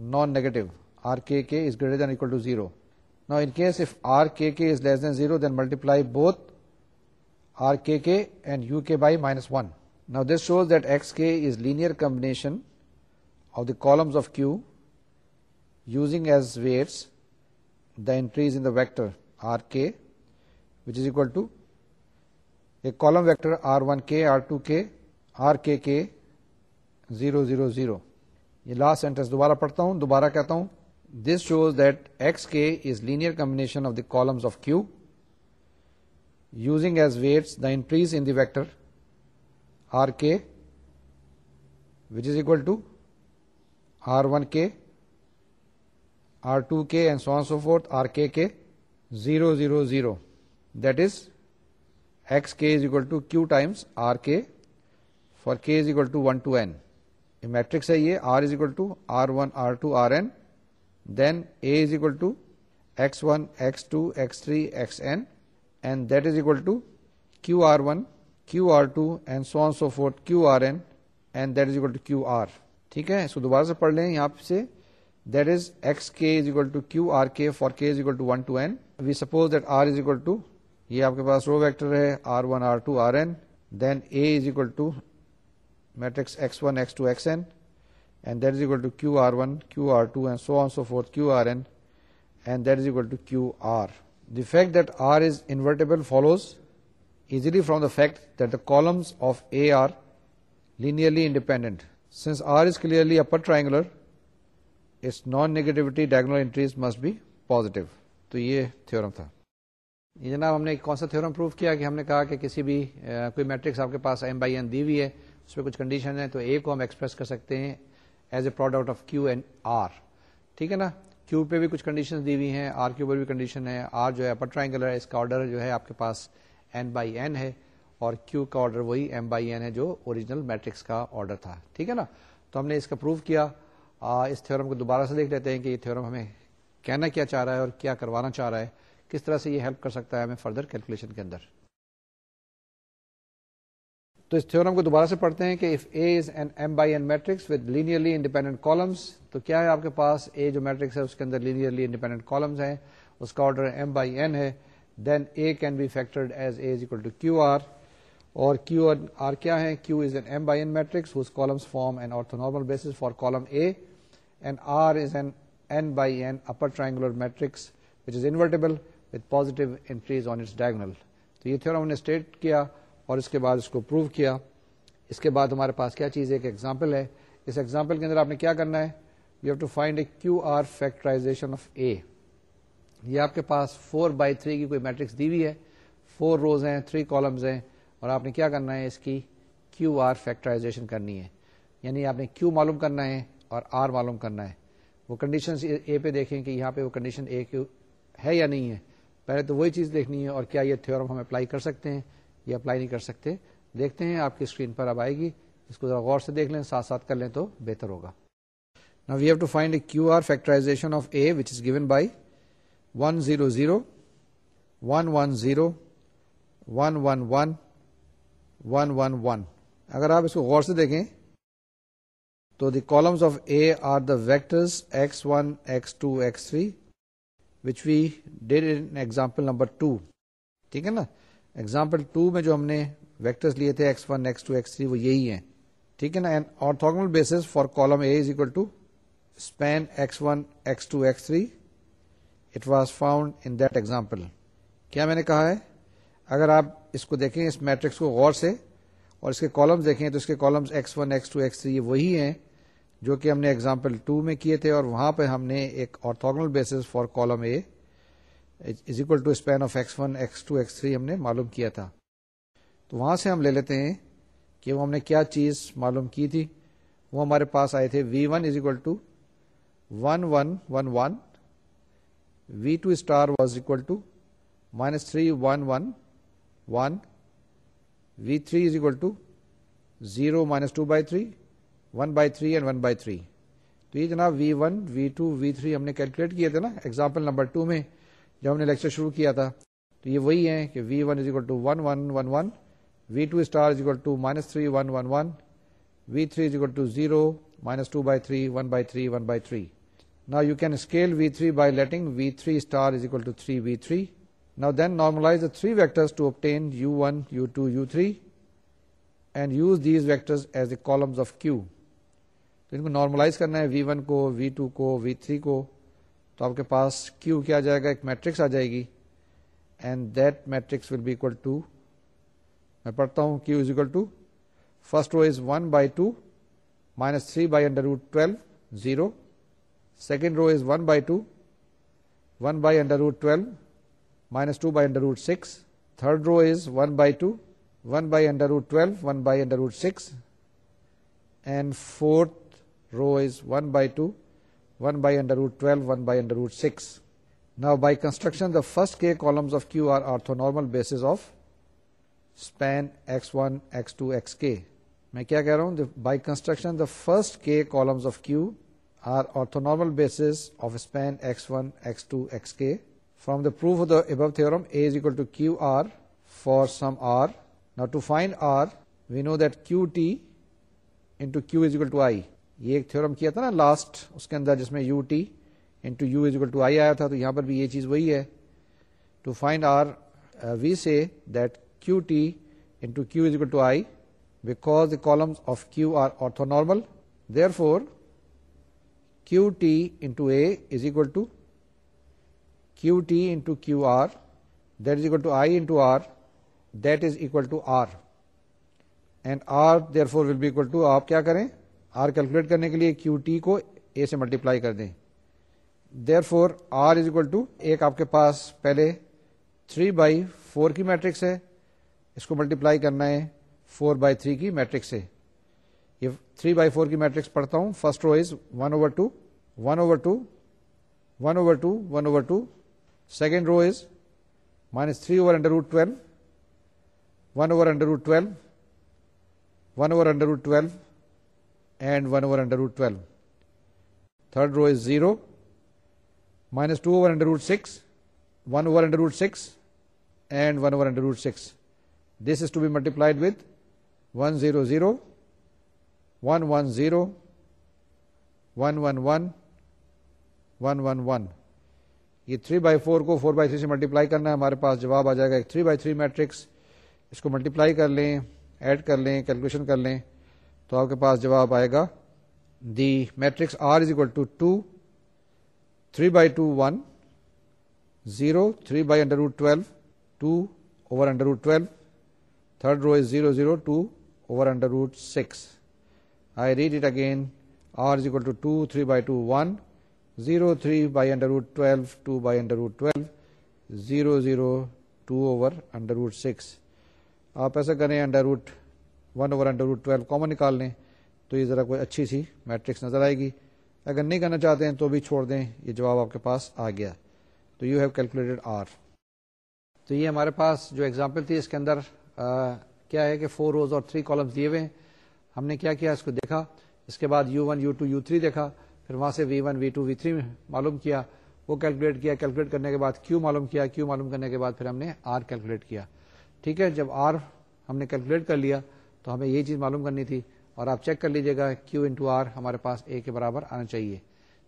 non-negative, rkk is greater than or equal to 0. Now in case if RKK is less than 0, then multiply both RKK and UK by minus 1. Now this shows that XK is linear combination of the columns of Q using as weights the entries in the vector RK, which is equal to a column vector R1K, R2K, RKK, 0, 0, 0. یہ لاسٹ سینٹینس دوبارہ پڑھتا ہوں دوبارہ کہتا ہوں This shows that xk is linear combination of the columns of Q. Using as weights the entries in the vector Rk, which is equal to R1k, R2k, and so on and so forth, Rkk, 0, 0, 0. That is, xk is equal to Q times Rk for k is equal to 1 to n. A matrix hai ye, R is equal to R1, R2, Rn. Then A to x one x two x three is equal to Q R one Q R two and so on so four R and to Q R ٹھیک ہے سو دوبارہ سے پڑھ لیں equal to Q R k for two one two we suppose equal to یہ آپ کے پاس رو ویکٹر ہے r one r two r n then A an factorable follows easily from the fact column independent since R is clearly upper triangular is non negativity diagonal must be positive تو یہ تھورم تھا یہ جناب ہم نے کون سا تھوڑم پروف کیا کہ ہم نے کہا کہ کسی بھی کوئی میٹرکس آپ کے پاس ایم بائی این دی ہے اس میں کچھ کنڈیشن ہے تو اے کو ہم ایکسپریس کر سکتے ہیں as a product of Q and R ٹھیک ہے نا کیو پہ بھی کچھ کنڈیشن دی ہوئی ہیں آر آر کے بھی کنڈیشن ہے ہے ہے ہے ہے جو جو اپر اس کا آرڈر آپ پاس این این بائی اور کیو کا آرڈر وہی ایم بائی این ہے جو اوریجنل میٹرکس کا آرڈر تھا ٹھیک ہے نا تو ہم نے اس کا پروف کیا اس تھورم کو دوبارہ سے دیکھ لیتے ہیں کہ یہ تھورم ہمیں کہنا کیا چاہ رہا ہے اور کیا کروانا چاہ رہا ہے کس طرح سے یہ ہیلپ کر سکتا ہے ہمیں فردر کیلکولیشن کے اندر تو اس تھورم کو دوبارہ سے پڑھتے ہیں کہ if A is an m by n matrix with linearly independent columns تو کیا ہے آپ کے پاس اے جو میٹرکس ہے اس کے اندر لینئرلی انڈیپینڈنٹ کالمس ہیں اس کا آرڈر ایم بائی این ہے then A can be factored as A is equal to Q R اور کیو آر کیا ہے Q is an m by n matrix whose columns form an orthonormal basis for column A and R is an n by n upper triangular matrix which is invertible with positive entries on its diagonal تو یہ تھورم نے اسٹیٹ کیا اور اس کے بعد اس کو پروو کیا اس کے بعد ہمارے پاس کیا چیز ایک ایگزامپل ہے اس ایگزامپل کے اندر آپ نے کیا کرنا ہے you have to find a Q R factorization of A یہ آپ کے پاس فور بائی تھری کی کوئی میٹرکس دی ہوئی ہے فور روز ہیں تھری کالمز ہیں اور آپ نے کیا کرنا ہے اس کی کیو آر فیکٹرائزیشن کرنی ہے یعنی آپ نے کیو معلوم کرنا ہے اور آر معلوم کرنا ہے وہ کنڈیشن اے پہ دیکھیں کہ یہاں پہ وہ کنڈیشن اے کیو ہے یا نہیں ہے پہلے تو وہی چیز دیکھنی ہے اور کیا یہ تھیورم ہم اپلائی کر سکتے ہیں یہ اپلائی نہیں کر سکتے دیکھتے ہیں آپ کی اسکرین پر اب آئے گی اس کو ذرا غور سے دیکھ لیں ساتھ ساتھ کر لیں تو بہتر ہوگا نا we have to find a Q R factorization of A which is given by one zero zero one one zero one one one one one one اگر آپ اس کو غور سے دیکھیں تو the columns of A are the vector x one x two x three which we did in example number two ٹھیک ہے نا ایگزامپل ٹو میں جو ہم نے ویکٹرز لیے تھے x one x two x three وہ یہی ہیں ٹھیک ہے نا orthogonal basis for column A is equal to span x one x two x three it was found in that example کیا میں نے کہا ہے اگر آپ اس کو دیکھیں اس میٹرکس کو غور سے اور اس کے کالمس دیکھیں تو اس کے columns x one x two x three وہی ہیں جو کہ ہم نے ایگزامپل ٹو میں کیے تھے اور وہاں پہ ہم نے ایک orthogonal basis for column A is equal to span of x one x two x three ہم نے معلوم کیا تھا تو وہاں سے ہم لے لیتے ہیں کہ وہ ہم نے کیا چیز معلوم کی تھی وہ ہمارے پاس آئے تھے v one is equal to one one one one v two star was equal to minus three one one one v three is equal to zero minus two by three one by three and one by three تو یہ جناب v one v two v three ہم نے کیلکولیٹ کیے تھے نا ایگزامپل نمبر ٹو میں جب ہم نے لیکچر شروع کیا تھا تو یہ وہی ہیں کہ v one is equal to one one one one v two star is equal to minus three one one one v three is equal to zero minus two by three one by three one by three نا you can scale v three by letting v three star is equal to three v three نا then normalize the three vectors to to u u u one three and use these vectors as a columns of Q تو ان کو نارملائز کرنا ہے وی ون کو وی ٹو کو وی تھری کو تو آپ کے پاس کیو کیا جائے گا ایک میٹرکس آ جائے گی and that matrix will be equal to میں پڑھتا ہوں Q is equal to first row is one by two minus three by under root twelve zero second row is one by two one by under root twelve minus two by under root six third row is one by two one by under root twelve one by under root six and fourth row is one by two one by under root twelve six now by construction میں by of Q R orthonormal basis of کے from the proof theorem A to Q R for some R نا to find R we know equal to I یہ ایک تھورم کیا تھا نا لاسٹ اس کے اندر جس میں U T into U equal to I آیا تھا تو یہاں پر بھی یہ چیز وہی ہے to find R we see is to I because columns of Q are orthonormal therefore Q T into A is equal to Q T into Q R that is equal to I into R that is equal to R and R therefore will be equal to آپ کیا کریں آر کیلکولیٹ کرنے کے لیے کیو ٹی کو اے سے ملٹیپلائی کر دیں therefore R is equal to ایک آپ کے پاس پہلے تھری بائی فور کی میٹرکس ہے اس کو ملٹیپلائی کرنا ہے فور بائی تھری کی میٹرکس یہ تھری بائی فور کی میٹرکس پڑھتا ہوں first row is one over two one over two one over two one over two second row is minus three over under root twelve one over under root twelve one over under root twelve and one over under root twelve third row is zero minus two over under root six one over under root six and one over under root six this is to be multiplied one zero zero one one zero one one one one one one یہ تھری بائی فور کو فور بائی تھری سے ملٹیپلائی کرنا ہے ہمارے پاس جواب آ جائے گا ایک تھری بائی تھری میٹرکس اس کو ملٹیپلائی کر لیں ایڈ کر لیں کیلکولیشن کر لیں تو آپ کے پاس جواب آئے گا the matrix R is equal to two three by two one zero three by under root twelve two over under root twelve third row is zero zero two over under root six I read it again R is equal to two three by two one zero three by under root twelve two by under root twelve zero zero two over under root six آپ ایسا کریں under root one over under root twelve common نکال لیں تو یہ ذرا کوئی اچھی سی میٹرکس نظر آئے گی اگر نہیں کرنا چاہتے ہیں تو بھی چھوڑ دیں یہ جواب آپ کے پاس آ گیا تو یو ہیو کیلکولیٹڈ آر تو یہ ہمارے پاس جو ایگزامپل تھی اس کے اندر آ, کیا ہے کہ فور روز اور تھری کالمس دیے ہوئے ہیں ہم نے کیا کیا اس کو دیکھا اس کے بعد u one u two u three دیکھا پھر وہاں سے v one v two v three معلوم کیا وہ کیلکولیٹ کیا کیلکولیٹ کرنے کے بعد کیو معلوم کیا کیو معلوم کرنے کے بعد پھر ہم نے آر کیلکولیٹ کیا ٹھیک ہے جب آر ہم نے کیلکولیٹ کر لیا تو ہمیں یہ چیز معلوم کرنی تھی اور آپ چیک کر لیجیے گا کیو انٹو آر ہمارے پاس اے کے برابر آنا چاہیے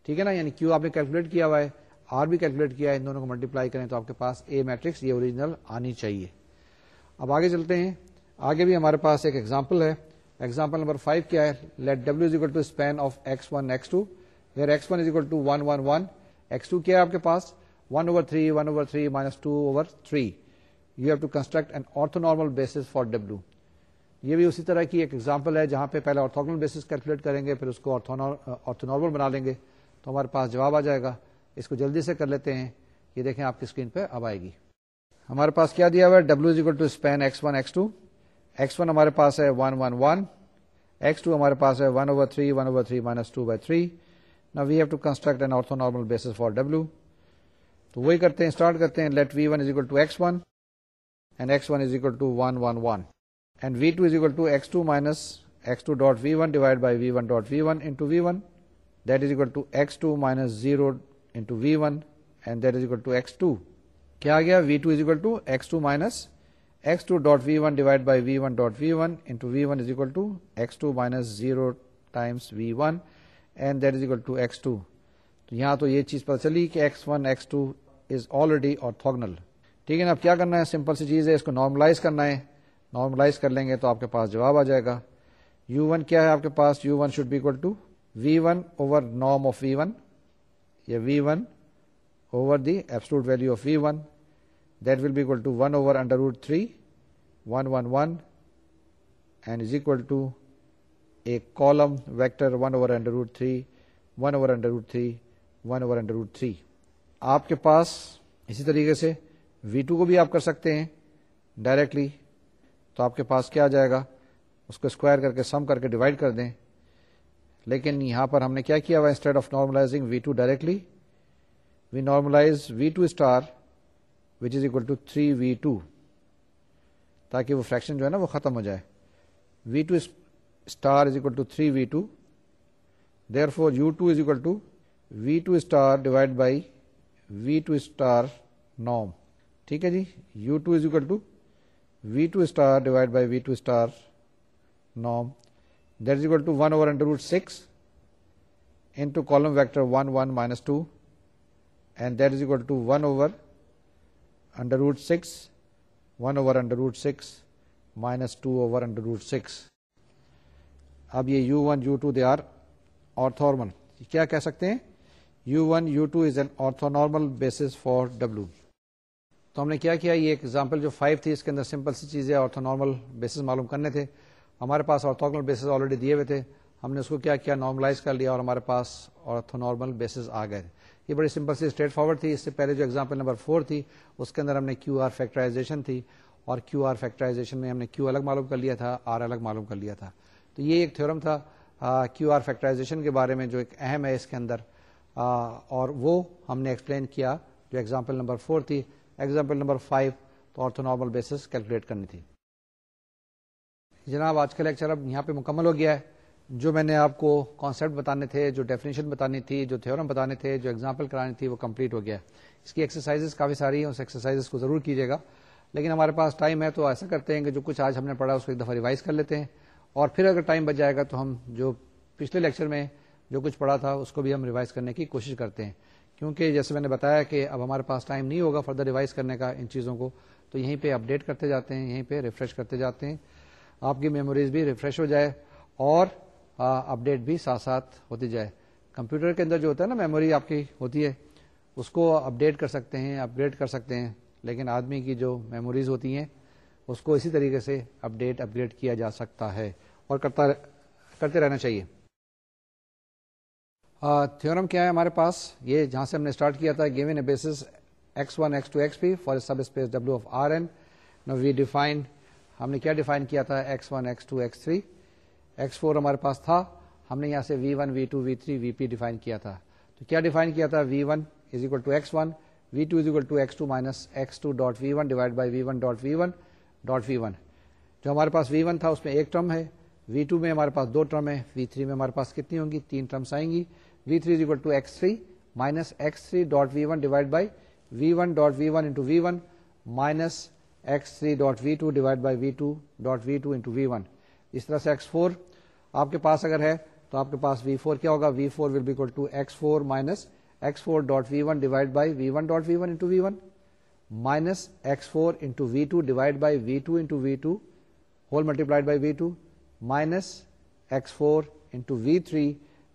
ٹھیک ہے نا یعنی کیو آپ نے کیلکولیٹ کیا ہوا ہے آر بھی کیلکولیٹ کیا ہے ان دونوں کو ملٹیپلائی کریں تو آپ کے پاس اے میٹرکس یہ اوریجنل آنی چاہیے اب آگے چلتے ہیں آگے بھی ہمارے پاس ایک ایگزامپل ہے ایگزامپل نمبر فائیو کیا ہے let W to span of x one x two where x one equal to one one one x two کیا ہے آپ کے پاس one over three one over three minus two over three you have to construct an orthonormal basis for W یہ بھی اسی طرح کی ایک ایگزامپل ہے جہاں پہ پہلے آرتل بیسس کیلکولیٹ کریں گے پھر اس کو آرتھونارمل بنا لیں گے تو ہمارے پاس جواب آ جائے گا اس کو جلدی سے کر لیتے ہیں یہ دیکھیں آپ کی اسکرین پہ اب آئے گی ہمارے پاس کیا دیا ہوا ہے W is equal to span x one x two x one ہمارے پاس ہے one one one x two ہمارے پاس ہے one over three one over three minus two by three نا we have to construct an orthonormal basis for W تو وہی کرتے ہیں اسٹارٹ کرتے ہیں let v one is equal to x one is equal to one one one and v two equal to two minus two minus v one divide by v one dot v one is v one x2 minus two minus zero v that that equal to two x two کیا گیا v two is equal to s two minus x two dot v one divide by v one dot v one two v one is equal to x two minus zero times v one and that is two two یہاں تو یہ چیز پتہ چلی کہ x one x two is already orthogonal ٹھیک ہے نا اب کیا کرنا ہے سمپل سی چیز ہے اس کو نارملائز کرنا ہے نارملائز کر لیں گے تو آپ کے پاس جواب آ جائے گا یو ون کیا ہے آپ کے پاس یو ون شوڈ بھی equal to v one over norm of v one یا v one over the value of v one that will equal to one one one one over under three and is equal to a column vector one over under root three one over under root three one over under root three آپ کے پاس اسی طریقے سے وی ٹو کو بھی آپ کر سکتے ہیں ڈائریکٹلی تو آپ کے پاس کیا آ جائے گا اس کو اسکوائر کر کے سم کر کے ڈیوائڈ کر دیں لیکن یہاں پر ہم نے کیا کیا ہوا instead of normalizing v two directly we normalize v two star which is equal to three v two تاکہ وہ فریکشن جو ہے نا وہ ختم ہو جائے v two star is equal to three v two therefore u two is equal to v two star divide by v two star norm ٹھیک ہے جی u two is equal to v two star divide by v two star نام that is equal to one over under root six into column vector one one minus two and that is equal to one over under root six one over under root six minus two over under root six اب یہ U one U two they are orthonormal کیا کہہ سکتے ہیں U one U two is an orthonormal basis for W تو ہم نے کیا کیا یہ ایک جو فائیو تھی اس کے اندر سمپل سی چیزیں آرتھو نارمل بیسز معلوم کرنے تھے ہمارے پاس اورتھارمل بیسز آلریڈی دیے ہوئے تھے ہم نے اس کو کیا کیا نارملائز کر لیا اور ہمارے پاس آرتھو نارمل بیسز آ گئے یہ بڑی سمپل سی اسٹریٹ فارورڈ تھی اس سے پہلے جو ایگزامپل نمبر فور تھی اس کے اندر ہم نے کیو آر فیکٹرائزیشن تھی اور کیو آر فیکٹرائزیشن میں ہم نے کیو الگ معلوم کر لیا تھا آر الگ معلوم کر لیا تھا تو یہ ایک تھورم تھا کیو آر فیکٹرائزیشن کے بارے میں جو ایک اہم ہے اس کے اندر اور وہ ہم نے ایکسپلین کیا جو ایگزامپل نمبر فور تھی example number five orthonormal basis calculate کرنی تھی جناب آج کا لیکچر اب یہاں پہ مکمل ہو گیا ہے جو میں نے آپ کو کانسیپٹ بتانے تھے جو ڈیفینیشن بتانی تھی جو تھورم بتانے تھے جو ایگزامپل کرانی تھی وہ کمپلیٹ ہو گیا ہے اس کی ایکسرسائز کافی ساری ہیں اس ایکسرسائز کو ضرور کیجیے گا لیکن ہمارے پاس ٹائم ہے تو ایسا کرتے ہیں کہ جو کچھ آج ہم نے پڑھا اس کو ایک دفعہ ریوائز کر لیتے ہیں اور پھر اگر ٹائم بچ جائے گا تو ہم جو پچھلے لیکچر میں جو کچھ پڑھا تھا اس کو بھی ہم ریوائز کرنے کی کوشش کرتے ہیں کیونکہ جیسے میں نے بتایا کہ اب ہمارے پاس ٹائم نہیں ہوگا فردر ریوائز کرنے کا ان چیزوں کو تو یہیں پہ اپڈیٹ کرتے جاتے ہیں یہیں پہ ریفریش کرتے جاتے ہیں آپ کی میموریز بھی ریفریش ہو جائے اور اپڈیٹ بھی ساتھ ساتھ ہوتی جائے کمپیوٹر کے اندر جو ہوتا ہے نا میموری آپ کی ہوتی ہے اس کو اپڈیٹ کر سکتے ہیں اپ گریڈ کر سکتے ہیں لیکن آدمی کی جو میموریز ہوتی ہیں اس کو اسی طریقے سے اپڈیٹ اپ گریڈ کیا جا سکتا ہے اور کرتا کرتے رہنا چاہیے تھیورم کیا ہے ہمارے پاس یہ جہاں سے ہم نے اسٹارٹ کیا تھا N A X X X one two P for sub space W of R now we define ہم نے کیا ڈیفائن کیا تھا X one X two X X three four ہمارے پاس تھا ہم نے یہاں سے V one V two V three V P define کیا تھا تو کیا ڈیفائن کیا تھا V one is equal to X one V two two two is equal X minus X two dot V one divide by V one dot V one dot V one جو ہمارے پاس وی ون تھا اس میں ایک ٹرم ہے وی ٹو میں ہمارے پاس دو ٹرم ہے وی تھری میں ہمارے پاس کتنی ہوں گی تین ٹرمس آئیں گی three to x three minus three dot v one divide by v one dot v one into v one minus x three dot v two divide by v two dot v Tutu we one اس طرح سے آپ کے پاس اگر ہے تو آپ کے پاس وی فور کیا ہوگا V four will be four minus X four dot V one divide by V one dot V one two V one minus X four into V two divide by V two into V two whole multiply two minus X four into V three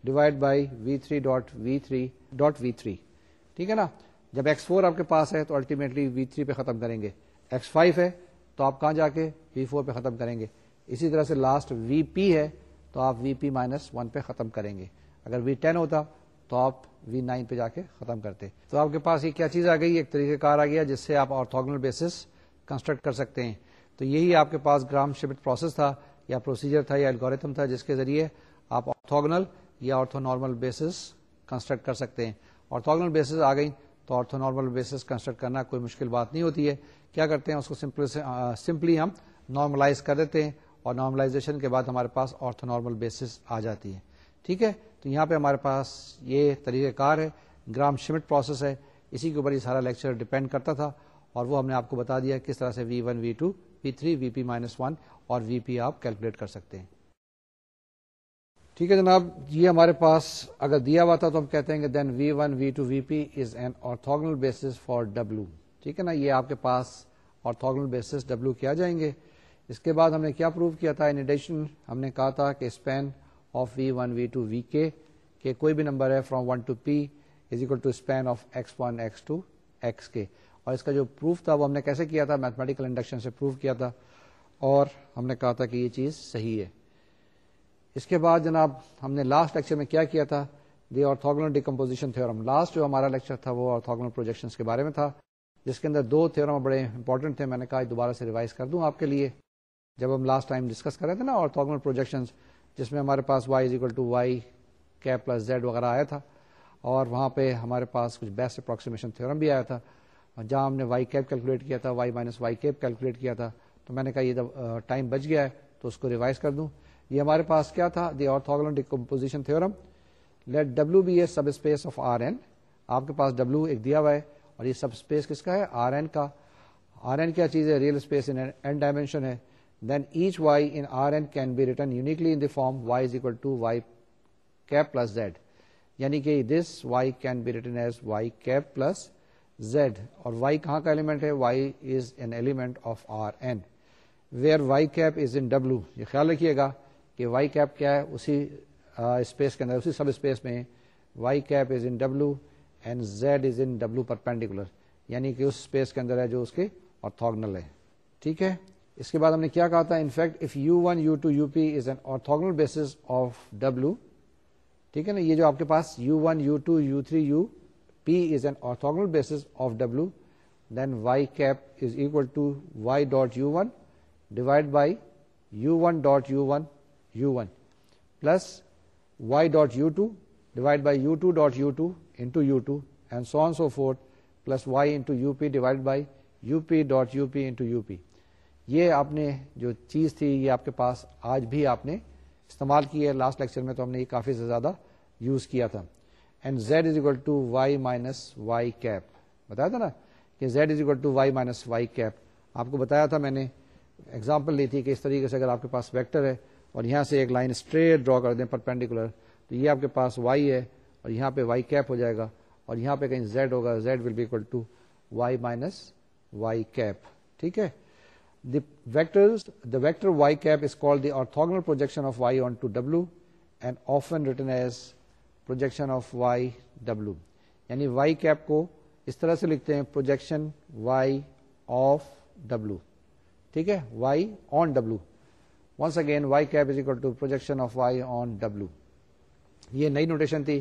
divide by V three dot V three dot V three ٹھیک ہے نا جب ایکس فور آپ کے پاس ہے تو الٹیمیٹلی وی تھری پہ ختم کریں گے ایکس فائیو ہے تو آپ کہاں جا کے وی فور پہ ختم کریں گے اسی طرح سے لاسٹ وی پی ہے تو آپ وی پی مائنس ون پہ ختم کریں گے اگر وی ٹین ہوتا تو آپ وی نائن پہ جا کے ختم کرتے تو آپ کے پاس یہ کیا چیز آ گئی ایک طریقہ کار آ گیا جس سے آپ آرتھوگنل بیسس کنسٹرکٹ کر سکتے ہیں تو یہی آپ کے پاس گرام شپٹ پروسیس تھا یا پروسیجر تھا یا الگوریتم تھا جس کے ذریعے آپ آرتھوگنل یا آرتھو نارمل بیسس کنسٹرکٹ کر سکتے ہیں آرتھوگنل بیسز آ گئی تو آرتھو نارمل بیسس کنسٹرکٹ کرنا کوئی مشکل بات نہیں ہوتی ہے کیا کرتے ہیں اس کو سمپل سمپلی ہم نارملائز کر دیتے ہیں اور نارملائزیشن کے بعد ہمارے پاس آرتھو نارمل بیسس آ جاتی ہے ٹھیک ہے تو یہاں پہ ہمارے پاس یہ طریقہ کار ہے گرام شمٹ پروسیس ہے اسی کے اوپر یہ سارا لیکچر ڈپینڈ کرتا تھا اور وہ ہم نے آپ کو بتا دیا کس طرح سے V one V two V three V P minus one اور وی پی آپ کیلکولیٹ کر سکتے ہیں ٹھیک ہے جناب یہ ہمارے پاس اگر دیا ہوا تھا تو ہم کہتے ہیں کہ then V one V two V P is an orthogonal basis for W ٹھیک ہے نا یہ آپ کے پاس آرتھوگنل بیسس ڈبلو کیا جائیں گے اس کے بعد ہم نے کیا پروو کیا تھا انڈیشن ہم نے کہا تھا کہ span of V one V two V کے کوئی بھی نمبر ہے from one to P is equal to span of X one X two X کے اور اس کا جو پروف تھا وہ ہم نے کیسے کیا تھا میتھمیٹیکل انڈکشن سے پروف کیا تھا اور ہم نے کہا تھا کہ یہ چیز صحیح ہے اس کے بعد جناب ہم نے لاسٹ لیکچر میں کیا کیا تھا the orthogonal decomposition theorem last جو ہمارا لیکچر تھا وہ آرتھوگنل پروجیکشنس کے بارے میں تھا جس کے اندر دو تھیورم بڑے امپورٹنٹ تھے میں نے کہا دوبارہ سے ریوائز کر دوں آپ کے لیے جب ہم لاسٹ ٹائم ڈسکس کر رہے تھے نا آرتھوگنل پروجیکشن جس میں ہمارے پاس وائی اکول ٹو وائی کی پلس زیڈ وغیرہ آیا تھا اور وہاں پہ ہمارے پاس کچھ بیسٹ اپروکسیمیشن تھورم بھی آیا تھا جہاں ہم نے وائی کیپ کیلکولیٹ کیا تھا Y minus Y cap calculate کیا تھا تو میں نے کہا یہ ٹائم بچ گیا ہے تو اس کو ریوائز کر دوں یہ ہمارے پاس کیا تھا the R decomposition theorem let N آپ کے پاس ڈبلو ایک دیا ہوا ہے اور یہ سب اسپیس کس کا ہے آر این کا آر این کیا چیز ہے ریئل اسپیس این ڈائمینشن ہے then each Y in R N can be written uniquely in form Y Y is equal to cap plus Z یعنی کہ this Y can be written as Y cap plus Z اور وائی کہاں کا ایلیمنٹ ہے Y is an element of R N where Y cap is in W یہ خیال رکھیے گا کہ وائی کیپ کیا ہے اسی اسپیس کے اندر اسی سب اسپیس میں Y cap is in W and Z is in W perpendicular یعنی کہ اس اسپیس کے اندر ہے جو اس کے آرتھوگنل ہے ٹھیک ہے اس کے بعد ہم نے کیا کہا تھا in fact if U one U two U P is an orthogonal base of W ٹھیک ہے نا یہ جو آپ کے پاس U one U two U three U P is an orthogonal base of W then Y cap is equal to Y dot U one divide by U one dot U one U one plus Y dot U two divide by U two dot U two into U two and so so forth plus Y into U P divide by U P dot U P into U P یہ آپ نے جو چیز تھی یہ آپ کے پاس آج بھی آپ نے استعمال کی ہے لاسٹ لیکچر میں تو ہم نے یہ کافی زیادہ یوز کیا تھا and Z is equal to Y minus Y cap بتایا تھا نا کہ Z is equal to Y minus Y cap آپ کو بتایا تھا میں نے ایگزامپل لی تھی کہ اس طریقے سے اگر آپ کے پاس ویکٹر ہے اور یہاں سے ایک لائن اسٹریٹ ڈرا کر دیں پرپینڈیکولر تو یہ آپ کے پاس وائی ہے اور یہاں پہ وائی کیپ ہو جائے گا اور یہاں پہ کہیں زیڈ ہوگا Z will be equal to Y minus Y cap ٹھیک ہے the vector the vector Y cap is call the orthogonal projection of Y on to W and often written as projection of Y W یعنی وائی کیپ کو اس طرح سے لکھتے ہیں پروجیکشن وائی آف ڈبلو ٹھیک ہے Y on W once again Y cap is equal to projection تھی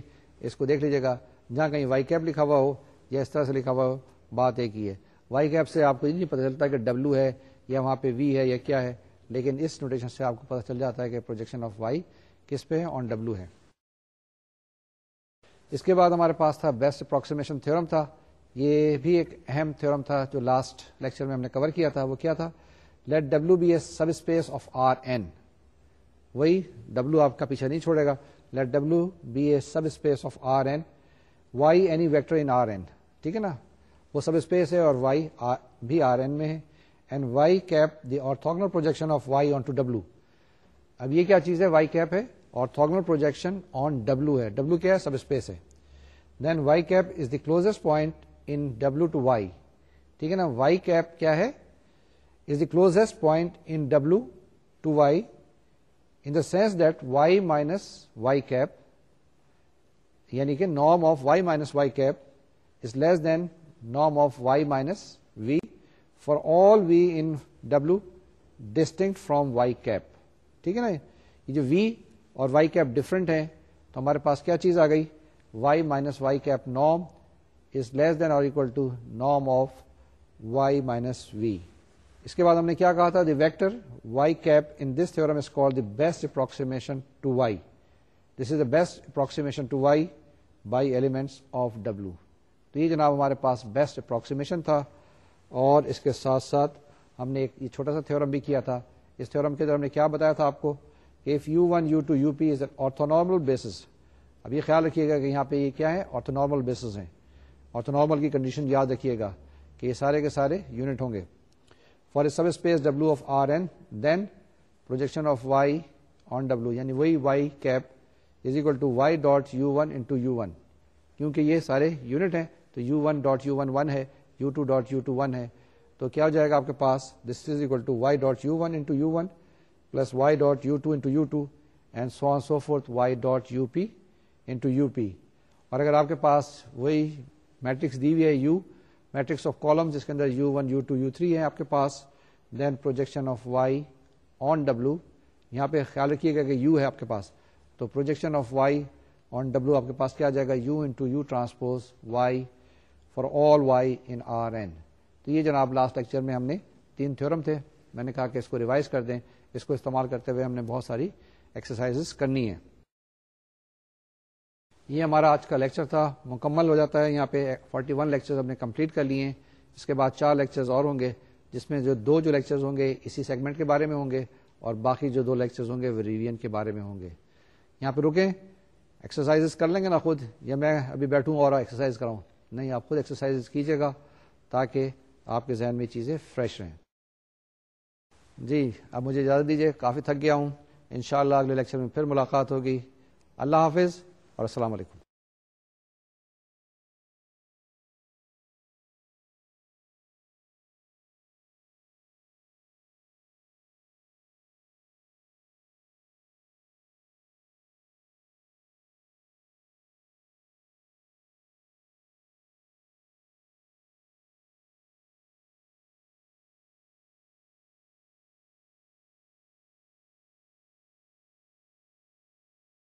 اس کو دیکھ لیجیے گا جہاں کہیں وائی کیپ لکھا ہوا ہو یا اس طرح سے لکھا ہوا ہو بات ایک ہی ہے وائی کیپ سے آپ کو یہ نہیں پتا چلتا کہ ڈبلو ہے یا وہاں پہ وی ہے یا کیا ہے لیکن اس نوٹیشن سے آپ کو پتا چل جاتا ہے کہ پروجیکشن آف وائی کس پہ ہے آن ڈبلو ہے اس کے بعد ہمارے پاس تھا بیسٹ اپروکسیمیشن تھورم تھا یہ بھی ایک اہم تھورم تھا جو لاسٹ لیکچر میں ہم نے کور کیا تھا وہ کیا تھا let W be sub space of R N وہی ڈبلو آپ کا پیچھا نہیں چھوڑے گا let W be sub space of R N Y any vector in R N ٹھیک ہے نا وہ سب اسپیس ہے اور وائی بھی آر این میں ہے and Y cap the projection of Y on to W اب یہ کیا چیز ہے وائی کیپ ہے تھوگنل پروجیکشن آن ڈبلو ہے ڈبلو کیا ہے سب اسپیس ہے then Y cap is the closest point in W to Y ٹھیک ہے نا وائی کیپ کیا ہے point point in W to Y in sense that Y minus Y cap یعنی کہ norm of Y minus Y cap is less than norm of Y minus V for all V in W distinct from Y cap ٹھیک ہے نا یہ جو وی اور وائی کیپ ڈیفرنٹ ہے تو ہمارے پاس کیا چیز آ گئی Y minus Y cap norm is less than اور to norm of Y minus V اس کے بعد ہم نے کیا کہا تھا the vector Y cap in this theorem is call the best approximation to Y this is the best approximation to Y by elements of W تو یہ جناب ہمارے پاس بیسٹ اپروکسیمیشن تھا اور اس کے ساتھ ساتھ ہم نے ایک چھوٹا سا تھورم بھی کیا تھا اس تھورم کے اندر ہم نے کیا بتایا تھا آپ کو کہ if U one U two U P is orthonormal bases اب یہ خیال رکھیے گا کہ یہاں پہ یہ کیا ہے آرتھونارمل بیسز ہیں آرتھونارمل کی کنڈیشن یاد رکھیے گا کہ یہ سارے کے سارے یونٹ ہوں گے for a sub space W of R N then projection of Y on W یعنی وہی Y cap is equal to Y dot U one into U one کیونکہ یہ سارے یونٹ ہیں تو U one dot U one one ہے U two dot U two one ہے تو کیا ہو جائے گا آپ کے پاس this is equal to Y dot U one into U one plus Y dot U two into U two and so on so forth Y dot U P into U P اور اگر آپ کے پاس وہی میٹرکس دی ہوئی ہے یو میٹرکس آف کالم جس کے اندر U one U two U three ہے آپ کے پاس then projection of Y on W یہاں پہ خیال رکھیے گا کہ یو ہے آپ کے پاس تو projection of Y on W آپ کے پاس کیا جائے گا U into U transpose Y for all Y in R N تو یہ جناب لاسٹ لیکچر میں ہم نے تین تھیورم تھے میں نے کہا کہ اس کو ریوائز کر دیں اس کو استعمال کرتے ہوئے ہم نے بہت ساری ایکسرسائز کرنی ہے یہ ہمارا آج کا لیکچر تھا مکمل ہو جاتا ہے یہاں پہ 41 ون لیکچر ہم نے کمپلیٹ کر لیے اس کے بعد چار لیکچرز اور ہوں گے جس میں جو دو جو لیکچرز ہوں گے اسی سیگمنٹ کے بارے میں ہوں گے اور باقی جو دو لیکچرز ہوں گے وہ ریوین کے بارے میں ہوں گے یہاں پہ رکیں ایکسرسائز کر لیں گے نا خود یا میں ابھی بیٹھوں اور ایکسرسائز کراؤں نہیں آپ خود ایکسرسائز کیجیے گا تاکہ آپ کے ذہن میں چیزیں فریش رہیں جی اب مجھے اجازت دیجیے کافی تھک گیا ہوں انشاءاللہ اگلے لیکچر میں پھر ملاقات ہوگی اللہ حافظ اور السلام علیکم